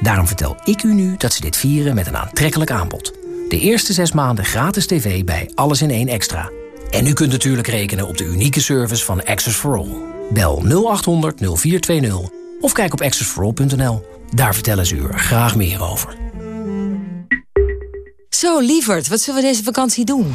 Speaker 21: Daarom vertel ik u nu dat ze dit vieren met een aantrekkelijk aanbod. De eerste zes maanden gratis tv bij Alles in één Extra. En u kunt natuurlijk rekenen op de unieke service van Access for All. Bel 0800 0420 of kijk op accessforall.nl. Daar vertellen ze u er graag meer over.
Speaker 22: Zo, lieverd, wat zullen we deze vakantie doen?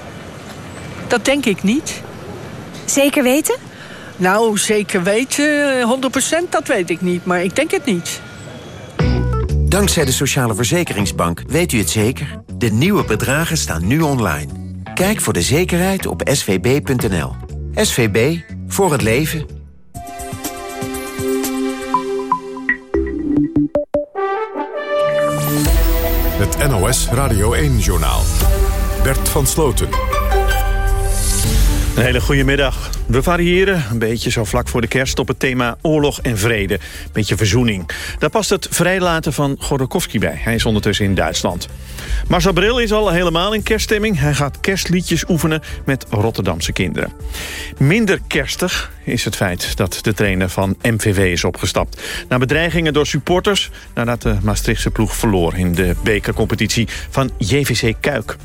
Speaker 23: Dat denk ik niet.
Speaker 24: Zeker weten?
Speaker 23: Nou, zeker weten, 100% dat weet ik niet, maar ik denk het niet.
Speaker 25: Dankzij de Sociale Verzekeringsbank weet u het zeker. De nieuwe bedragen staan nu online. Kijk voor de zekerheid op svb.nl. SVB, voor het leven.
Speaker 1: Het NOS Radio 1-journaal. Bert van Sloten.
Speaker 19: Een hele goede middag. We variëren een beetje zo vlak voor de kerst op het thema oorlog en vrede. Beetje verzoening. Daar past het vrijlaten van Godorkovsky bij. Hij is ondertussen in Duitsland. Marcel Bril is al helemaal in kerststemming. Hij gaat kerstliedjes oefenen met Rotterdamse kinderen. Minder kerstig is het feit dat de trainer van MVV is opgestapt. Na bedreigingen door supporters nadat de Maastrichtse ploeg verloor... in de bekercompetitie van JVC Kuik.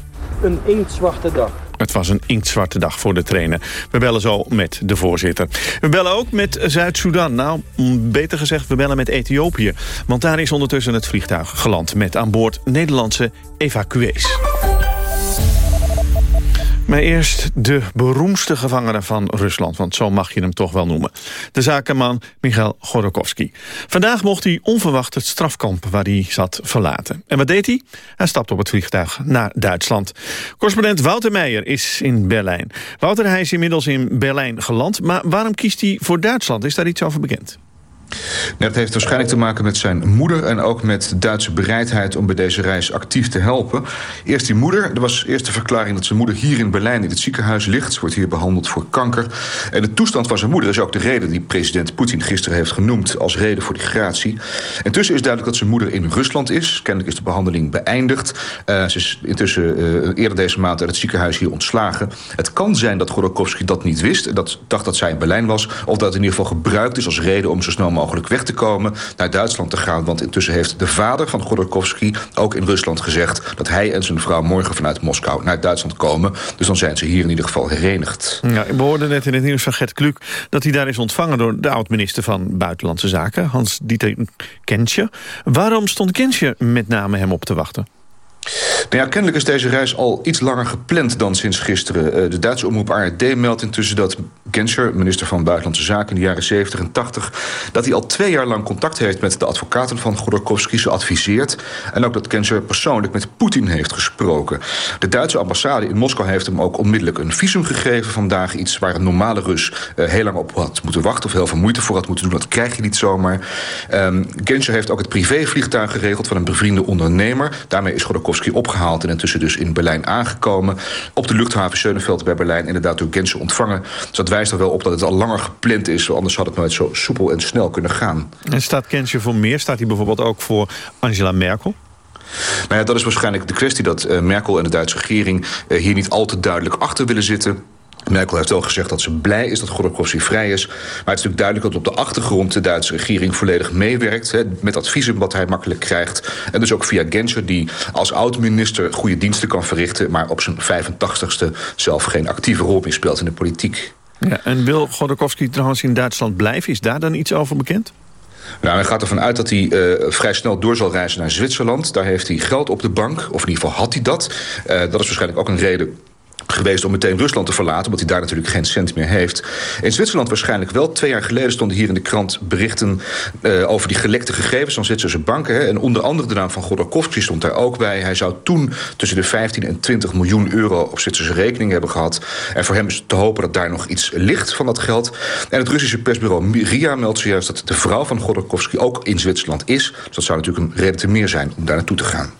Speaker 26: Een inktzwarte dag.
Speaker 19: Het was een inktzwarte dag voor de trainer. We bellen zo met de voorzitter. We bellen ook met Zuid-Soedan. Nou, beter gezegd, we bellen met Ethiopië. Want daar is ondertussen het vliegtuig geland... met aan boord Nederlandse evacuees. Maar eerst de beroemdste gevangene van Rusland, want zo mag je hem toch wel noemen. De zakenman Michail Godorkovsky. Vandaag mocht hij onverwacht het strafkamp waar hij zat verlaten. En wat deed hij? Hij stapte op het vliegtuig naar Duitsland. Correspondent Wouter Meijer is in Berlijn. Wouter, hij is inmiddels in Berlijn geland, maar waarom kiest hij voor Duitsland? Is daar iets over bekend?
Speaker 27: Dat heeft waarschijnlijk te maken met zijn moeder... en ook met de Duitse bereidheid om bij deze reis actief te helpen. Eerst die moeder. Er was eerst de verklaring dat zijn moeder hier in Berlijn... in het ziekenhuis ligt. Ze wordt hier behandeld voor kanker. En de toestand van zijn moeder is ook de reden... die president Poetin gisteren heeft genoemd als reden voor die gratie. Intussen is duidelijk dat zijn moeder in Rusland is. Kennelijk is de behandeling beëindigd. Uh, ze is intussen uh, eerder deze maand uit het ziekenhuis hier ontslagen. Het kan zijn dat Godorkovsky dat niet wist. Dat dacht dat zij in Berlijn was. Of dat in ieder geval gebruikt is als reden om zo snel mogelijk weg te komen, naar Duitsland te gaan. Want intussen heeft de vader van Godorkovsky ook in Rusland gezegd... dat hij en zijn vrouw morgen vanuit Moskou naar Duitsland komen. Dus dan zijn ze hier in ieder geval herenigd.
Speaker 19: Ja, we hoorden net in het nieuws van Gert Kluk... dat hij daar is ontvangen door de oud-minister van Buitenlandse Zaken... Hans-Dieter Kensje. Waarom stond Kensje met name hem op te wachten?
Speaker 27: Nou ja, kennelijk is deze reis al iets langer gepland dan sinds gisteren. Eh, de Duitse omroep ARD meldt intussen dat Genscher, minister van Buitenlandse Zaken in de jaren 70 en 80... dat hij al twee jaar lang contact heeft met de advocaten van Godorkovsky. Ze adviseert. En ook dat Genscher persoonlijk met Poetin heeft gesproken. De Duitse ambassade in Moskou heeft hem ook onmiddellijk een visum gegeven vandaag. Iets waar een normale Rus uh, heel lang op had moeten wachten... of heel veel moeite voor had moeten doen. Dat krijg je niet zomaar. Um, Genscher heeft ook het privévliegtuig geregeld van een bevriende ondernemer. Daarmee is Godorkovsky opgehaald en intussen dus in Berlijn aangekomen. Op de luchthaven Schönefeld bij Berlijn inderdaad door Genscher ontvangen. Dus dat wijst er wel op dat het al langer gepland is. Anders had het nooit zo soepel en snel kunnen gaan.
Speaker 19: En staat Genscher voor meer? Staat hij bijvoorbeeld ook voor Angela Merkel?
Speaker 27: Nou ja, dat is waarschijnlijk de kwestie dat uh, Merkel en de Duitse regering... Uh, hier niet al te duidelijk achter willen zitten. Merkel heeft wel gezegd dat ze blij is dat Godorkovsky vrij is. Maar het is natuurlijk duidelijk dat op de achtergrond... de Duitse regering volledig meewerkt. Hè, met visum wat hij makkelijk krijgt. En dus ook via Genscher, die als oud-minister... goede diensten kan verrichten... maar op zijn 85ste zelf geen actieve rol meer speelt in de politiek.
Speaker 19: Ja, en wil Godorkovsky trouwens in Duitsland blijven? Is daar dan iets over bekend?
Speaker 27: Nou, hij gaat ervan uit dat hij uh, vrij snel door zal reizen naar Zwitserland. Daar heeft hij geld op de bank, of in ieder geval had hij dat. Uh, dat is waarschijnlijk ook een reden geweest om meteen Rusland te verlaten... omdat hij daar natuurlijk geen cent meer heeft. In Zwitserland waarschijnlijk wel. Twee jaar geleden stonden hier in de krant berichten... Uh, over die gelekte gegevens van Zwitserse banken. Hè. En onder andere de naam van Godorkovsky stond daar ook bij. Hij zou toen tussen de 15 en 20 miljoen euro... op Zwitserse rekening hebben gehad. En voor hem is te hopen dat daar nog iets ligt van dat geld. En het Russische persbureau RIA meldt zojuist... dat de vrouw van Godorkovsky ook in Zwitserland is. Dus dat zou natuurlijk een reden te meer zijn om daar naartoe te gaan.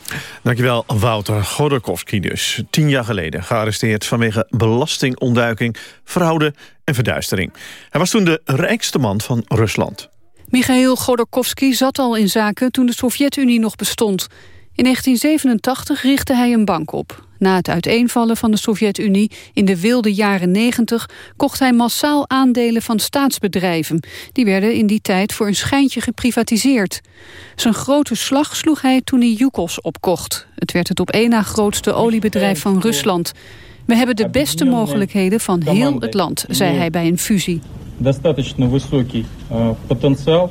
Speaker 19: Dankjewel, Wouter Godorkovsky dus. Tien jaar geleden gearresteerd vanwege belastingontduiking, fraude en verduistering. Hij was toen de rijkste man van Rusland.
Speaker 28: Michail Godorkovsky zat al in zaken toen de Sovjet-Unie nog bestond. In 1987 richtte hij een bank op. Na het uiteenvallen van de Sovjet-Unie in de wilde jaren 90... kocht hij massaal aandelen van staatsbedrijven. Die werden in die tijd voor een schijntje geprivatiseerd. Zijn grote slag sloeg hij toen hij Yukos opkocht. Het werd het op één na grootste oliebedrijf van Rusland. We hebben de beste mogelijkheden van heel het land, zei hij bij een fusie.
Speaker 26: Достаточно высокий потенциал,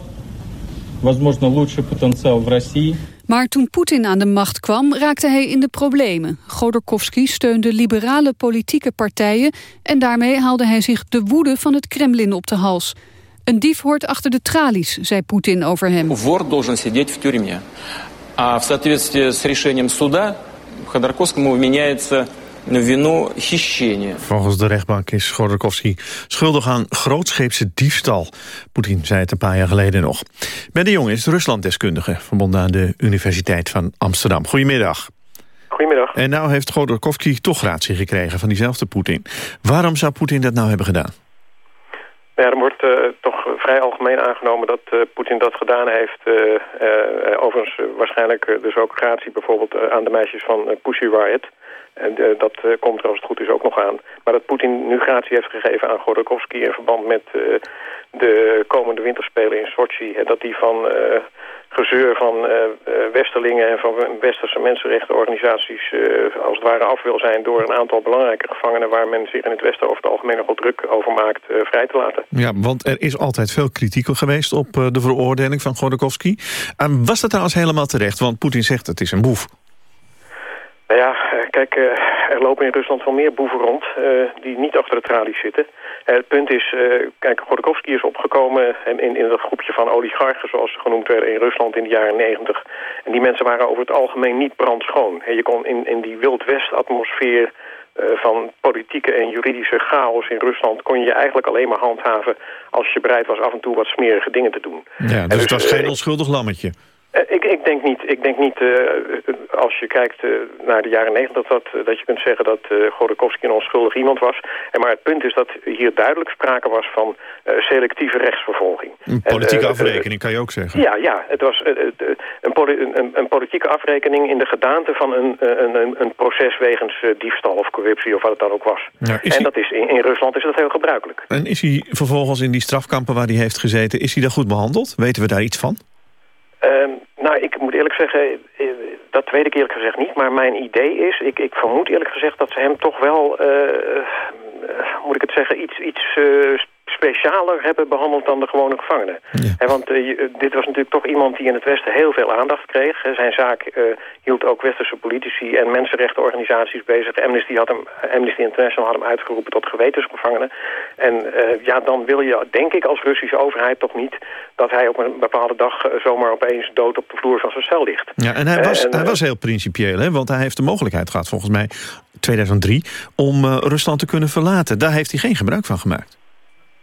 Speaker 26: возможно, лучший потенциал в России.
Speaker 28: Maar toen Poetin aan de macht kwam, raakte hij in de problemen. Godorkovsky steunde liberale politieke partijen... en daarmee haalde hij zich de woede van het Kremlin op de hals. Een dief hoort achter de tralies, zei Poetin over hem.
Speaker 29: Вор должен сидеть в тюрьме. А в соответствии с решением суда Ходорковскому вменяется
Speaker 19: Volgens de rechtbank is Godorkovsky schuldig aan grootscheepse diefstal. Poetin zei het een paar jaar geleden nog. Ben de Jong is Ruslanddeskundige, verbonden aan de Universiteit van Amsterdam. Goedemiddag.
Speaker 30: Goedemiddag.
Speaker 19: En nou heeft Godorkovsky toch gratie gekregen van diezelfde Poetin. Waarom zou Poetin dat nou hebben gedaan?
Speaker 30: Ja, er wordt uh, toch vrij algemeen aangenomen dat uh, Poetin dat gedaan heeft. Uh, overigens waarschijnlijk dus ook gratie bijvoorbeeld aan de meisjes van Pussy Riot. En dat komt er als het goed is ook nog aan. Maar dat Poetin nu gratie heeft gegeven aan Godorkovsky in verband met de komende winterspelen in Sochi. En dat die van gezeur van westerlingen en van westerse mensenrechtenorganisaties als het ware af wil zijn door een aantal belangrijke gevangenen waar men zich in het westen over het algemeen nog wel druk over maakt vrij te laten.
Speaker 19: Ja, want er is altijd veel kritiek geweest op de veroordeling van Godorkovsky. En was dat trouwens helemaal terecht? Want Poetin zegt het is een boef.
Speaker 30: Nou ja, kijk, er lopen in Rusland wel meer boeven rond die niet achter de tralies zitten. Eh, het punt is, kijk, Godorkovsky is opgekomen in, in dat groepje van oligarchen, zoals ze genoemd werden in Rusland in de jaren negentig. En die mensen waren over het algemeen niet brandschoon. je kon in, in die Wild West-atmosfeer uh, van politieke en juridische chaos in Rusland... kon je je eigenlijk alleen maar handhaven als je bereid was af en toe wat smerige dingen te doen.
Speaker 19: Ja, dus, dus het was geen onschuldig lammetje.
Speaker 30: Uh, ik, ik, denk niet, ik denk niet uh, als je kijkt uh, naar de jaren negentig... Dat, dat je kunt zeggen dat uh, een onschuldig iemand was. En maar het punt is dat hier duidelijk sprake was van selectieve rechtsvervolging.
Speaker 19: Een politieke afrekening kan je ook zeggen.
Speaker 30: Ja, ja het was een, poli een, een, politieke afrekening in de gedaante van een, een, een proces wegens diefstal of corruptie of wat het dan ook was. En dat is, in, in, Rusland is dat heel gebruikelijk.
Speaker 19: En is hij vervolgens in die strafkampen waar hij heeft gezeten, is hij daar goed behandeld? Weten we daar iets van?
Speaker 30: Uh, nou, ik moet eerlijk zeggen, eh, dat weet ik eerlijk gezegd niet. Maar mijn idee is, ik, ik vermoed eerlijk gezegd dat ze hem toch wel, uh, moet ik het zeggen, iets, iets specialer hebben behandeld dan de gewone gevangenen. want uh, dit was natuurlijk toch iemand die in het Westen heel veel aandacht kreeg. zijn zaak uh, hield ook Westerse politici en mensenrechtenorganisaties bezig. Amnesty, had hem, Amnesty International had hem uitgeroepen tot gewetensgevangene. En uh, ja, dan wil je, denk ik, als Russische overheid toch niet... dat hij op een bepaalde dag zomaar opeens dood op de vloer van zijn cel ligt.
Speaker 19: Ja, en hij was, en, hij was heel principieel, hè? want hij heeft de mogelijkheid gehad, volgens mij 2003... om Rusland te kunnen verlaten. Daar heeft hij geen gebruik van gemaakt.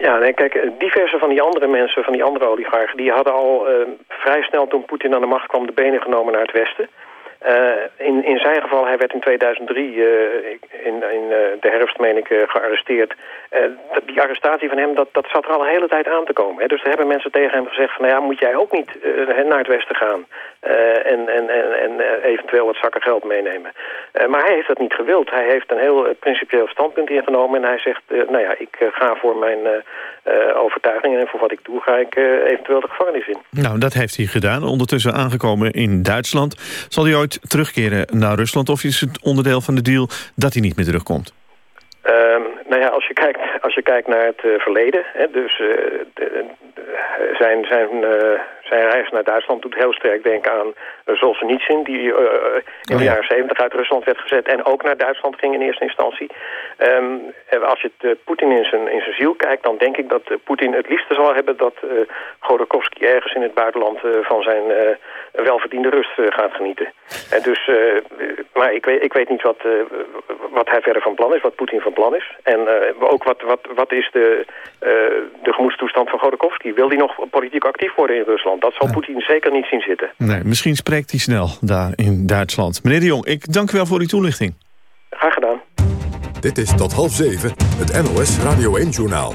Speaker 30: Ja, nee, kijk, diverse van die andere mensen, van die andere oligarchen... die hadden al uh, vrij snel toen Poetin aan de macht kwam... de benen genomen naar het westen. Uh, in, in zijn geval, hij werd in 2003, uh, in, in de herfst meen ik, gearresteerd. die arrestatie van hem, dat, dat zat er al een hele tijd aan te komen. Hè. Dus er hebben mensen tegen hem gezegd van, nou ja, moet jij ook niet naar het westen gaan... en, en, en, en eventueel wat zakken geld meenemen. maar hij heeft dat niet gewild. Hij heeft een heel principieel standpunt ingenomen en hij zegt, nou ja, ik ga voor mijn overtuigingen en voor wat ik doe, ga ik eventueel de gevangenis in.
Speaker 19: Nou, dat heeft hij gedaan. Ondertussen aangekomen in Duitsland. Zal hij ooit terugkeren naar Rusland? Of is het onderdeel van de deal dat hij niet meer terugkomt?
Speaker 30: Um, nou ja, als je kijkt, als je kijkt naar het uh, verleden, hè, dus uh, de, de, zijn, zijn, uh, zijn reis naar Duitsland doet heel sterk denken aan Solzhenitsyn, die in de oh, jaren zeventig uit Rusland werd gezet en ook naar Duitsland ging in eerste instantie. Um, als je het, Poetin in zijn, in zijn ziel kijkt, dan denk ik dat Poetin het liefste zal hebben dat Godorkovsky ergens in het buitenland van zijn welverdiende rust gaat genieten. En dus, maar ik weet, ik weet niet wat, wat hij verder van plan is, wat Poetin van plan is. En ook wat, wat, wat is de, de gemoedstoestand van Godorkovsky? Wil hij nog politiek actief worden in Rusland? Dat zal Poetin zeker niet zien zitten.
Speaker 19: Nee, misschien spreekt hij snel daar in Duitsland. Meneer de Jong, ik dank u wel voor uw toelichting.
Speaker 30: Graag gedaan.
Speaker 1: Dit is tot half zeven, het NOS Radio 1-journaal.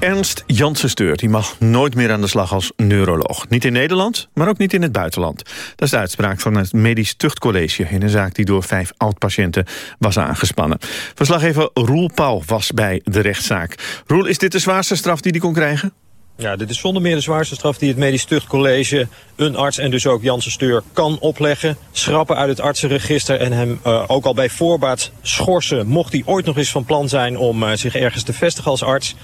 Speaker 19: Ernst Janssen Steur die mag nooit meer aan de slag als neuroloog. Niet in Nederland, maar ook niet in het buitenland. Dat is de uitspraak van het Medisch Tuchtcollege... in een zaak die door vijf oud-patiënten was aangespannen. Verslaggever Roel Pauw was bij de rechtszaak. Roel, is dit de zwaarste straf die hij kon krijgen?
Speaker 31: Ja, dit is zonder meer de zwaarste straf die het Medisch Tuchtcollege... een arts en dus ook Janssen Steur kan opleggen. Schrappen uit het artsenregister en hem uh, ook al bij voorbaat schorsen... mocht hij ooit nog eens van plan zijn om uh, zich ergens te vestigen als arts...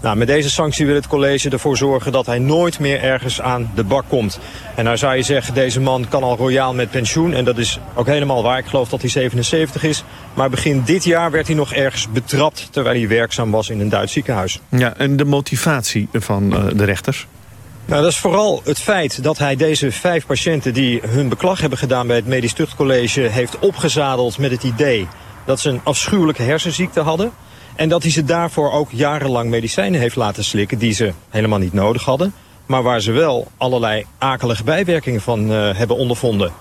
Speaker 31: Nou, met deze sanctie wil het college ervoor zorgen dat hij nooit meer ergens aan de bak komt. En nou zou je zeggen, deze man kan al royaal met pensioen. En dat is ook helemaal waar. Ik geloof dat hij 77 is. Maar begin dit jaar werd hij nog ergens betrapt... terwijl hij werkzaam was in een Duits ziekenhuis.
Speaker 19: Ja, en de motivatie van uh, de rechters?
Speaker 31: Nou, dat is vooral het feit dat hij deze vijf patiënten... die hun beklag hebben gedaan bij het Medisch Tuchtcollege... heeft opgezadeld met het idee dat ze een afschuwelijke hersenziekte hadden... En dat hij ze daarvoor ook jarenlang medicijnen heeft laten slikken die ze helemaal niet nodig hadden. maar waar ze wel allerlei akelige bijwerkingen van uh, hebben ondervonden.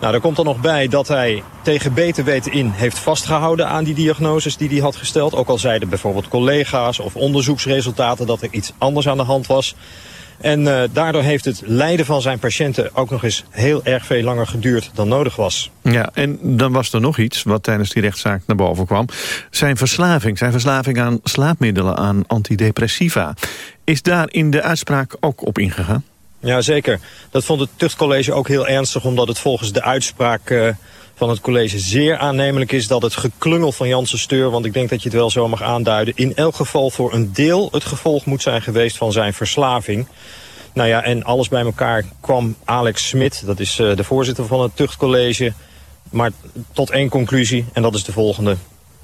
Speaker 31: Nou, daar komt er nog bij dat hij tegen beter weten in heeft vastgehouden aan die diagnoses die hij had gesteld. Ook al zeiden bijvoorbeeld collega's of onderzoeksresultaten dat er iets anders aan de hand was. En uh, daardoor heeft het lijden van zijn patiënten ook nog eens heel erg veel langer geduurd dan nodig was.
Speaker 19: Ja, en dan was er nog iets wat tijdens die rechtszaak naar boven kwam. Zijn verslaving, zijn verslaving aan slaapmiddelen, aan antidepressiva. Is daar in de uitspraak ook op ingegaan?
Speaker 31: Ja, zeker. Dat vond het tuchtcollege ook heel ernstig... omdat het volgens de uitspraak uh, van het college zeer aannemelijk is... dat het geklungel van Janssen Steur, want ik denk dat je het wel zo mag aanduiden... in elk geval voor een deel het gevolg moet zijn geweest van zijn verslaving. Nou ja, en alles bij elkaar kwam Alex Smit, dat is uh, de voorzitter van het tuchtcollege... maar tot één conclusie, en dat is de volgende.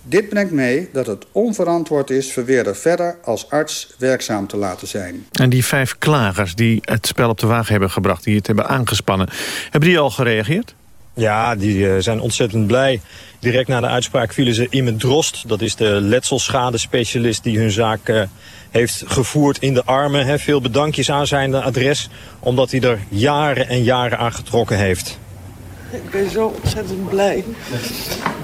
Speaker 32: Dit brengt mee dat het onverantwoord is Verweerder verder als arts werkzaam te laten zijn.
Speaker 19: En die vijf klagers die het spel op de wagen hebben gebracht, die het hebben aangespannen, hebben die al gereageerd?
Speaker 31: Ja, die uh, zijn ontzettend blij. Direct na de uitspraak vielen ze Imme Drost. Dat is de letselschadespecialist die hun zaak uh, heeft gevoerd in de armen. He, veel bedankjes aan zijn adres, omdat hij er jaren en jaren aan getrokken heeft.
Speaker 33: Ik ben zo ontzettend blij.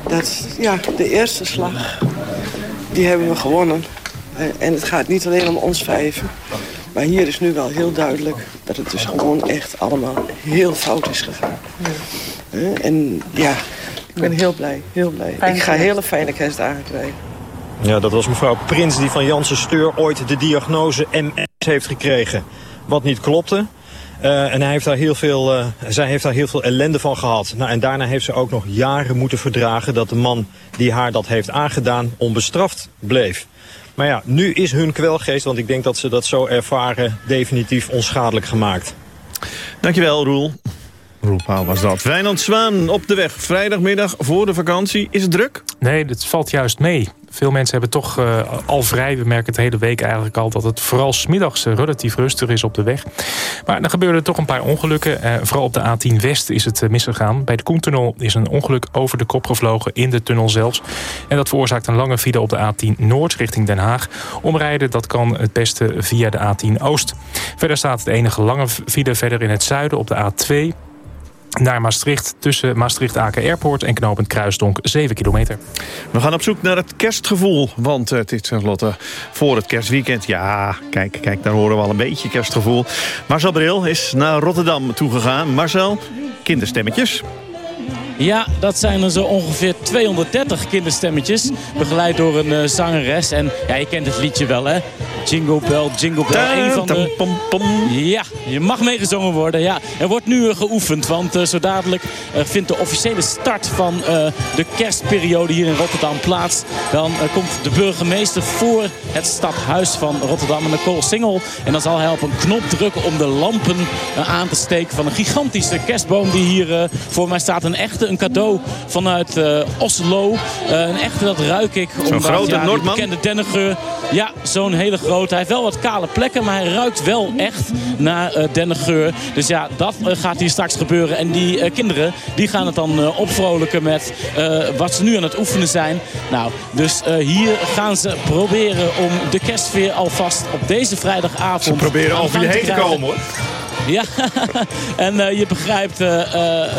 Speaker 33: Dat, ja, de eerste slag, die hebben we gewonnen. En het gaat niet alleen om ons vijven. Maar hier is nu wel heel duidelijk dat het dus gewoon echt allemaal heel fout is gegaan. En ja, ik ben heel blij, heel blij. ik ga hele fijne kerstdagen krijgen.
Speaker 31: Ja, dat was mevrouw Prins die van Janssen Steur ooit de diagnose MS heeft gekregen. Wat niet klopte. Uh, en hij heeft daar heel veel, uh, zij heeft daar heel veel ellende van gehad. Nou, en daarna heeft ze ook nog jaren moeten verdragen... dat de man die haar dat heeft aangedaan onbestraft bleef. Maar ja, nu is hun kwelgeest, want ik denk dat ze dat zo ervaren... definitief onschadelijk gemaakt.
Speaker 19: Dankjewel, Roel. Roepaal was dat. Wijnand Zwaan op de weg. Vrijdagmiddag voor de vakantie. Is het druk?
Speaker 7: Nee, het valt juist mee. Veel mensen hebben toch uh, al vrij. We merken het hele week eigenlijk al dat het vooral smiddags relatief rustig is op de weg. Maar er gebeurden toch een paar ongelukken. Uh, vooral op de A10 West is het misgegaan. Bij de Koentunnel is een ongeluk over de kop gevlogen in de tunnel zelfs. En dat veroorzaakt een lange file op de A10 Noord richting Den Haag. Omrijden dat kan het beste via de A10 Oost. Verder staat de enige lange file verder in het zuiden op de A2 naar Maastricht tussen Maastricht-Aken Airport en knooppunt Kruisdonk 7 kilometer.
Speaker 19: We gaan op zoek naar het kerstgevoel, want het is tenslotte voor het kerstweekend. Ja, kijk, kijk, daar horen we al een beetje kerstgevoel. Marcel Bril is naar Rotterdam toegegaan. Marcel, kinderstemmetjes.
Speaker 34: Ja, dat zijn er zo ongeveer 230 kinderstemmetjes. Begeleid door een uh, zangeres. En ja, je kent het liedje wel, hè? Jingle Bell, Jingle Bell. Een van de... Ja, je mag meegezongen worden. Ja, er wordt nu uh, geoefend, want uh, zo dadelijk vindt de officiële start van de kerstperiode hier in Rotterdam plaats. Dan komt de burgemeester voor het stadhuis van Rotterdam en de koolsingel. En dan zal hij op een knop drukken om de lampen aan te steken van een gigantische kerstboom die hier voor mij staat. Een echte een cadeau vanuit uh, Oslo. Uh, een echte, dat ruik ik.
Speaker 19: Zo'n grote ja, Noordman?
Speaker 34: bekende dennengeur. Ja, zo'n hele grote. Hij heeft wel wat kale plekken, maar hij ruikt wel echt naar uh, dennengeur. Dus ja, dat gaat hier straks gebeuren. En die kinderen, die gaan het dan opvrolijken met wat ze nu aan het oefenen zijn. Nou, dus hier gaan ze proberen om de kerstsfeer alvast op deze vrijdagavond... Ze
Speaker 19: proberen over je heen te komen, hoor.
Speaker 34: Ja, en uh, je begrijpt, uh,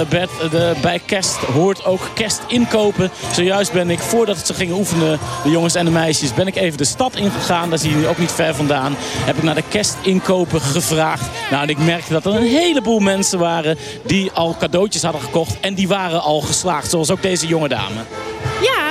Speaker 34: Bert, de, bij kerst hoort ook kerst inkopen. Zojuist ben ik, voordat ze gingen oefenen, de jongens en de meisjes, ben ik even de stad ingegaan. Daar zie je ook niet ver vandaan. Heb ik naar de kerstinkopen gevraagd. Nou, en ik merkte dat er een heleboel mensen waren die al cadeautjes hadden gekocht. En die waren al geslaagd, zoals ook deze jonge dame.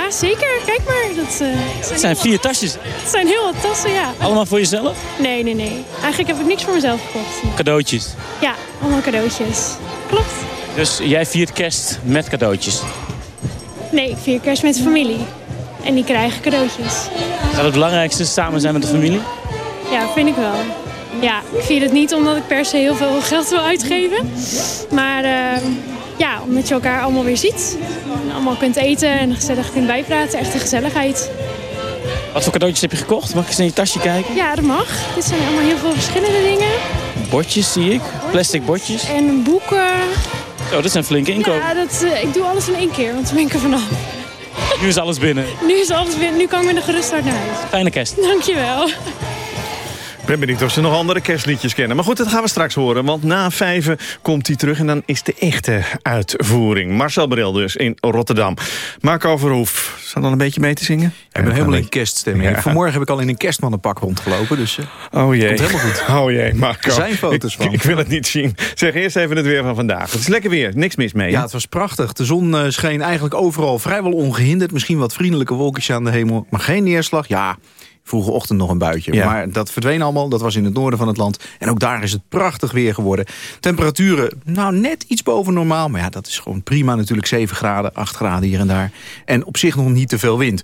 Speaker 35: Ja, zeker. Kijk maar. Dat, uh,
Speaker 34: zijn, zijn vier tasjes.
Speaker 35: Het zijn heel wat tassen, ja.
Speaker 34: Allemaal voor jezelf?
Speaker 35: Nee, nee, nee. Eigenlijk heb ik niks voor mezelf gekocht.
Speaker 34: Cadeautjes?
Speaker 35: Ja, allemaal cadeautjes. Klopt.
Speaker 34: Dus jij viert kerst met cadeautjes?
Speaker 35: Nee, ik vier kerst met de familie. En die krijgen cadeautjes.
Speaker 34: Is dat het belangrijkste, samen zijn met de familie?
Speaker 35: Ja, vind ik wel. Ja, ik vier het niet omdat ik per se heel veel geld wil uitgeven. Maar... Uh, ja, omdat je elkaar allemaal weer ziet. En allemaal kunt eten en gezellig kunt bijpraten. Echt een gezelligheid.
Speaker 34: Wat voor cadeautjes heb je gekocht? Mag ik eens in je tasje kijken?
Speaker 35: Ja, dat mag. Dit zijn allemaal heel veel verschillende dingen.
Speaker 34: Bordjes zie ik. Plastic bordjes.
Speaker 35: En boeken.
Speaker 34: Zo, dat zijn flinke inkopen.
Speaker 35: Ja, dat, uh, ik doe alles in één keer, want dan ben ik er vanaf.
Speaker 34: Nu is alles binnen.
Speaker 35: Nu is alles binnen. Nu kan ik met een gerust hart naar huis.
Speaker 34: Fijne kerst.
Speaker 35: Dankjewel.
Speaker 19: Ik ben benieuwd of ze nog andere kerstliedjes kennen. Maar goed, dat gaan we straks horen. Want na vijven komt hij terug en dan is de echte uitvoering. Marcel Bril dus in Rotterdam. Marco Verhoef, staat dan een beetje mee te zingen?
Speaker 36: Ik ben helemaal in kerststemming.
Speaker 19: Ja.
Speaker 36: Vanmorgen heb ik al in een kerstmannenpak rondgelopen. Dus eh,
Speaker 19: Oh jee.
Speaker 36: komt helemaal goed.
Speaker 19: Oh jee, Marco.
Speaker 36: Er zijn foto's
Speaker 19: ik,
Speaker 36: van.
Speaker 19: Ik wil het niet zien. Zeg eerst even het weer van vandaag. Het is lekker weer, niks mis mee.
Speaker 36: Ja, het was prachtig. De zon eh, scheen eigenlijk overal vrijwel ongehinderd. Misschien wat vriendelijke wolkjes aan de hemel. Maar geen neerslag. Ja, vroege ochtend nog een buitje.
Speaker 19: Ja.
Speaker 36: Maar dat verdween allemaal. Dat was in het noorden van het land. En ook daar is het prachtig weer geworden. Temperaturen, nou net iets boven normaal. Maar ja, dat is gewoon prima natuurlijk. 7 graden, 8 graden hier en daar. En op zich nog niet te veel wind.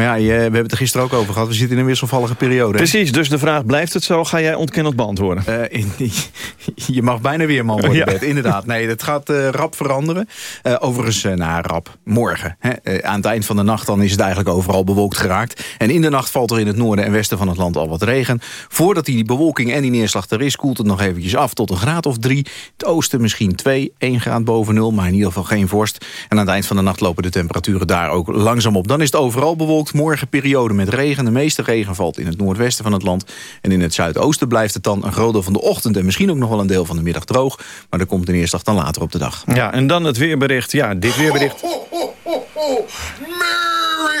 Speaker 36: Maar ja, je- we hebben het er gisteren ook over gehad. We zitten in een wisselvallige periode. hè?
Speaker 19: Precies, dus de vraag blijft het zo? Ga jij ontkennend beantwoorden?
Speaker 36: Eh, in- je mag bijna weer man worden,
Speaker 19: Ja.
Speaker 36: Inderdaad. Nee, dat gaat eh, rap veranderen. Eh, overigens, nou, rap. Morgen. Hè. Aan het eind van de nacht dan is het eigenlijk overal bewolkt geraakt. En in de nacht valt er in het noorden en westen van het land al wat regen. Voordat die bewolking en die neerslag er is... koelt het nog eventjes af tot een graad of drie. Het oosten misschien twee, één graad boven nul. Maar in ieder geval geen vorst. En aan het eind van de nacht lopen de temperaturen daar ook langzaam op. Dan is het overal bewolkt. Morgen periode met regen. De meeste regen valt in het noordwesten van het land. En in het zuidoosten blijft het dan een groot deel van de ochtend... en misschien ook nog wel een deel van de middag droog. Maar er komt een neerslag dan later op de dag.
Speaker 19: Ja, en dan het weerbericht. Ja, dit weerbericht.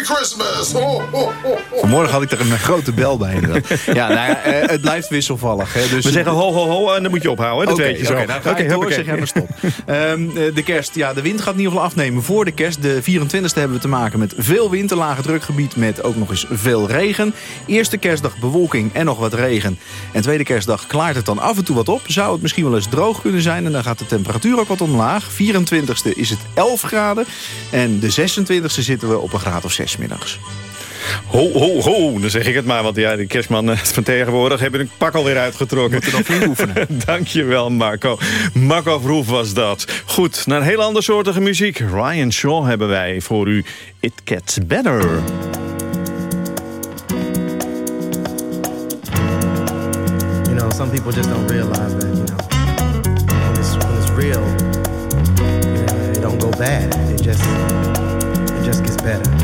Speaker 1: Merry Christmas! Ho, ho, ho, ho.
Speaker 36: Vanmorgen had ik er een grote bel bij. inderdaad. Ja, nou ja, eh, het blijft wisselvallig. Hè, dus
Speaker 19: We zeggen ho, ho, ho en dan moet je ophouden. Dat
Speaker 36: Oké,
Speaker 19: weet je zo.
Speaker 36: oké, nou ga ik door, zeg jij maar stop. Ehm, eh, de kerst, ja, de wind gaat in ieder geval afnemen voor de kerst. De 24e hebben we te maken met veel wind, een lage drukgebied met ook nog eens veel regen. Eerste kerstdag bewolking en nog wat regen. En tweede kerstdag klaart het dan af en toe wat op. Zou het misschien wel eens droog kunnen zijn en dan gaat de temperatuur ook wat omlaag. 24e is het 11 graden en de 26e zitten we op een graad of 6 middags.
Speaker 19: Ho, ho, ho. Dan zeg ik het maar, want ja, de kerstman eh, van tegenwoordig hebben een pak alweer uitgetrokken.
Speaker 36: Moeten nog flink oefenen.
Speaker 19: Dankjewel, Marco. Marco Verhoef was dat. Goed, naar een heel andersoortige muziek. Ryan Shaw hebben wij voor u. It Gets Better.
Speaker 37: You know, some people just don't realize that, you know, when it's, when it's real, you know, it don't go bad. It just, it just gets better.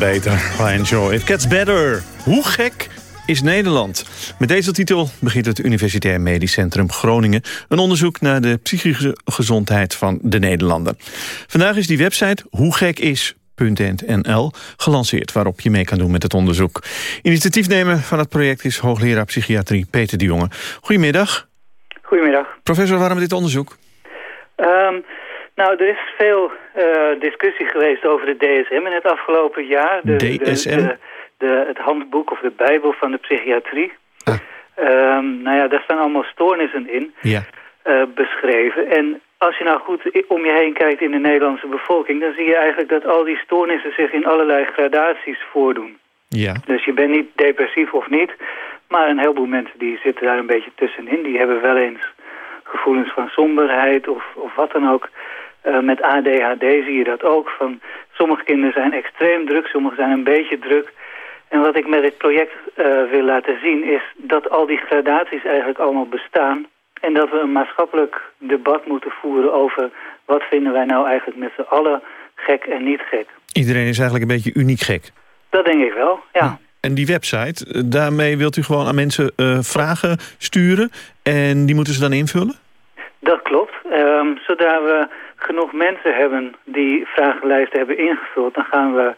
Speaker 19: Altijd beter. I enjoy. It gets better. Hoe gek is Nederland? Met deze titel begint het Universitair Medisch Centrum Groningen... een onderzoek naar de psychische gezondheid van de Nederlander. Vandaag is die website hoegekis.nl gelanceerd... waarop je mee kan doen met het onderzoek. Initiatiefnemer van het project is hoogleraar psychiatrie Peter de Jonge. Goedemiddag.
Speaker 38: Goedemiddag.
Speaker 19: Professor, waarom dit onderzoek?
Speaker 38: Um, nou, er is veel uh, discussie geweest over de DSM in het afgelopen jaar. De,
Speaker 19: DSM?
Speaker 38: De, de, het handboek of de bijbel van de psychiatrie. Ah. Um, nou ja, daar staan allemaal stoornissen in
Speaker 19: ja.
Speaker 38: uh, beschreven. En als je nou goed om je heen kijkt in de Nederlandse bevolking... dan zie je eigenlijk dat al die stoornissen zich in allerlei gradaties voordoen.
Speaker 19: Ja.
Speaker 38: Dus je bent niet depressief of niet... maar een heleboel mensen die zitten daar een beetje tussenin. Die hebben wel eens gevoelens van somberheid of, of wat dan ook... Uh, met ADHD zie je dat ook. Van, sommige kinderen zijn extreem druk, sommige zijn een beetje druk. En wat ik met dit project uh, wil laten zien is dat al die gradaties eigenlijk allemaal bestaan. En dat we een maatschappelijk debat moeten voeren over wat vinden wij nou eigenlijk met z'n allen gek en niet gek.
Speaker 19: Iedereen is eigenlijk een beetje uniek gek.
Speaker 38: Dat denk ik wel, ja.
Speaker 19: En die website, daarmee wilt u gewoon aan mensen uh, vragen sturen en die moeten ze dan invullen?
Speaker 38: Dat klopt. Um, zodra we genoeg mensen hebben die vragenlijsten hebben ingevuld... dan gaan we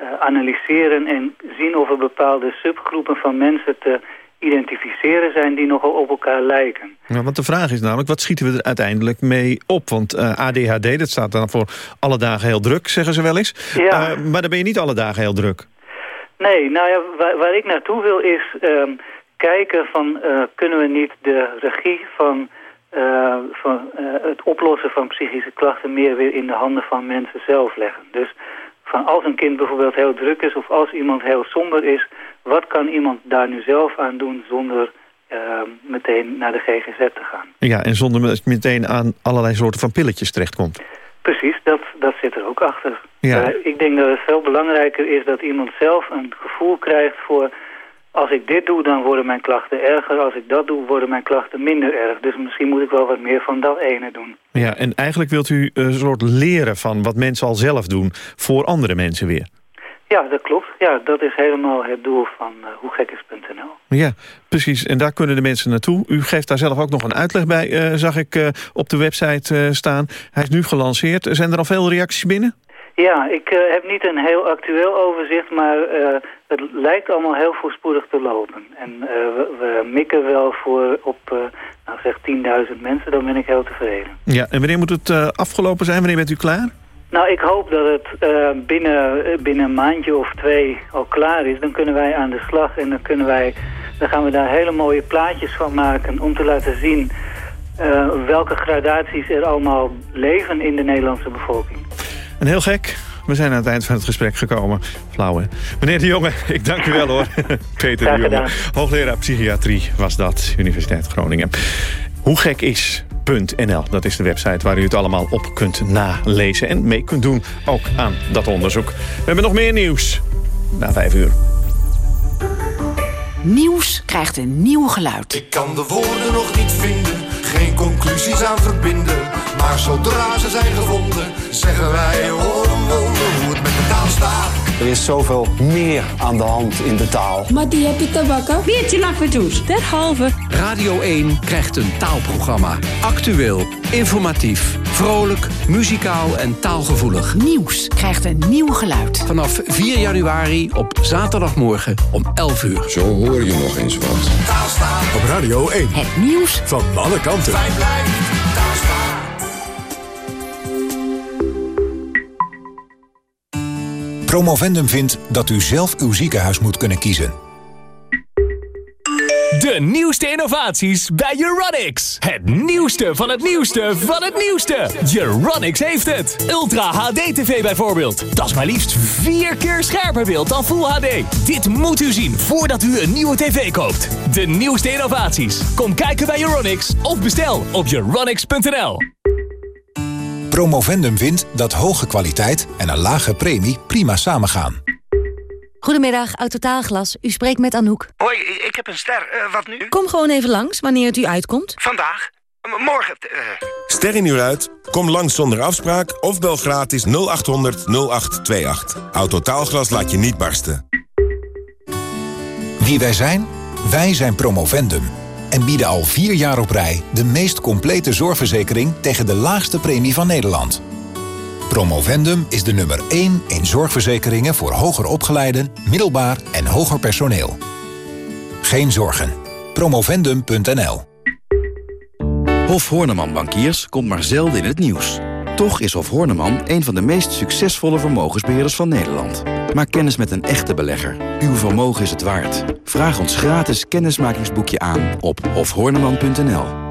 Speaker 38: uh, analyseren en zien of er bepaalde subgroepen van mensen te identificeren zijn... die nogal op elkaar lijken.
Speaker 19: Ja, want de vraag is namelijk, wat schieten we er uiteindelijk mee op? Want uh, ADHD, dat staat dan voor alle dagen heel druk, zeggen ze wel eens.
Speaker 38: Ja.
Speaker 19: Uh, maar dan ben je niet alle dagen heel druk.
Speaker 38: Nee, nou ja, waar, waar ik naartoe wil is um, kijken van... kunnen we niet de regie van... Uh, van uh, het oplossen van psychische klachten meer weer in de handen van mensen zelf leggen. Dus van als een kind bijvoorbeeld heel druk is of als iemand heel somber is, wat kan iemand daar nu zelf aan doen zonder uh, meteen naar de GGZ te gaan?
Speaker 19: Ja, en zonder dat je meteen aan allerlei soorten van pilletjes terechtkomt.
Speaker 38: Precies, dat, dat zit er ook achter.
Speaker 19: Ja.
Speaker 38: ik denk dat het veel belangrijker is dat iemand zelf een gevoel krijgt voor als ik dit doe, dan worden mijn klachten erger. Als ik dat doe, worden mijn klachten minder erg. Dus misschien moet ik wel wat meer van dat ene doen.
Speaker 19: Ja, en eigenlijk wilt u een soort leren van wat mensen al zelf doen... voor andere mensen weer.
Speaker 38: Ja, dat klopt. Ja, dat is helemaal het doel van uh.
Speaker 19: Ja, precies. En daar kunnen de mensen naartoe. U geeft daar zelf ook nog een uitleg bij, uh, zag ik uh, op de website staan. Hij is nu gelanceerd. Zijn er al veel reacties binnen?
Speaker 38: Ja, ik uh, heb niet een heel actueel overzicht, maar uh, het lijkt allemaal heel voorspoedig te lopen. En uh, we, we, mikken wel voor op, nou zeg, 10.000 mensen, dan ben ik heel tevreden.
Speaker 19: Ja, en wanneer moet het afgelopen zijn? Wanneer bent u klaar?
Speaker 38: Nou, ik hoop dat het binnen, binnen een maandje of twee al klaar is. Dan kunnen wij aan de slag en dan, kunnen wij, dan gaan we daar hele mooie plaatjes van maken om te laten zien... welke gradaties er allemaal leven in de Nederlandse bevolking.
Speaker 19: En heel gek, we zijn aan het eind van het gesprek gekomen. Flauw, hè? Meneer de Jonge, ik dank u wel, hoor. Peter de Jonge, hoogleraar psychiatrie was dat, Universiteit Groningen. Hoe gek is.nl, dat is de website waar u het allemaal op kunt nalezen... en mee kunt doen, ook aan dat onderzoek. We hebben nog meer nieuws, na vijf uur.
Speaker 39: Nieuws krijgt een nieuw geluid.
Speaker 40: Ik kan de woorden nog niet vinden, geen conclusies aan verbinden. Maar zodra ze zijn gevonden, zeggen wij hoor hoe het met de taal staat.
Speaker 41: Er is zoveel meer aan de hand in de taal.
Speaker 42: Maar die heb je te bakken. Biertje lakvertoes. Derhalve.
Speaker 43: Radio 1 krijgt een taalprogramma. Actueel, informatief, vrolijk, muzikaal en taalgevoelig.
Speaker 39: Nieuws krijgt een nieuw geluid.
Speaker 43: Vanaf 4 januari op zaterdagmorgen om 11 uur.
Speaker 44: Zo hoor je nog eens wat.
Speaker 1: Op Radio 1.
Speaker 39: Het nieuws
Speaker 1: van alle kanten.
Speaker 45: Promovendum vindt dat u zelf uw ziekenhuis moet kunnen kiezen.
Speaker 46: De nieuwste innovaties bij Euronics. Het nieuwste van het nieuwste van het nieuwste. Euronics heeft het. Ultra HD TV bijvoorbeeld. Dat is maar liefst vier keer scherper beeld dan Full HD. Dit moet u zien voordat u een nieuwe tv koopt. De nieuwste innovaties. Kom kijken bij Euronics of bestel op euronics.nl.
Speaker 45: Promovendum vindt dat hoge kwaliteit en een lage premie prima samengaan.
Speaker 24: Goedemiddag, Autotaalglas. U spreekt met Anouk.
Speaker 47: Hoi, ik heb een ster. Uh, wat nu?
Speaker 24: Kom gewoon even langs, wanneer het u uitkomt.
Speaker 47: Vandaag?
Speaker 48: morgen.
Speaker 1: Ster in uur uit? Kom langs zonder afspraak of bel gratis 0800 0828. Autotaalglas laat je niet barsten.
Speaker 45: Wie wij zijn? Wij zijn Promovendum. En bieden al vier jaar op rij de meest complete zorgverzekering tegen de laagste premie van Nederland. Promovendum is de nummer 1 in zorgverzekeringen voor hoger opgeleiden, middelbaar en hoger personeel. Geen zorgen. Promovendum.nl
Speaker 11: Hof Horneman Bankiers komt maar zelden in het nieuws. Toch is Hof Horneman een van de meest succesvolle vermogensbeheerders van Nederland. Maak kennis met een echte belegger. Uw vermogen is het waard. Vraag ons gratis kennismakingsboekje aan op hofhorneman.nl.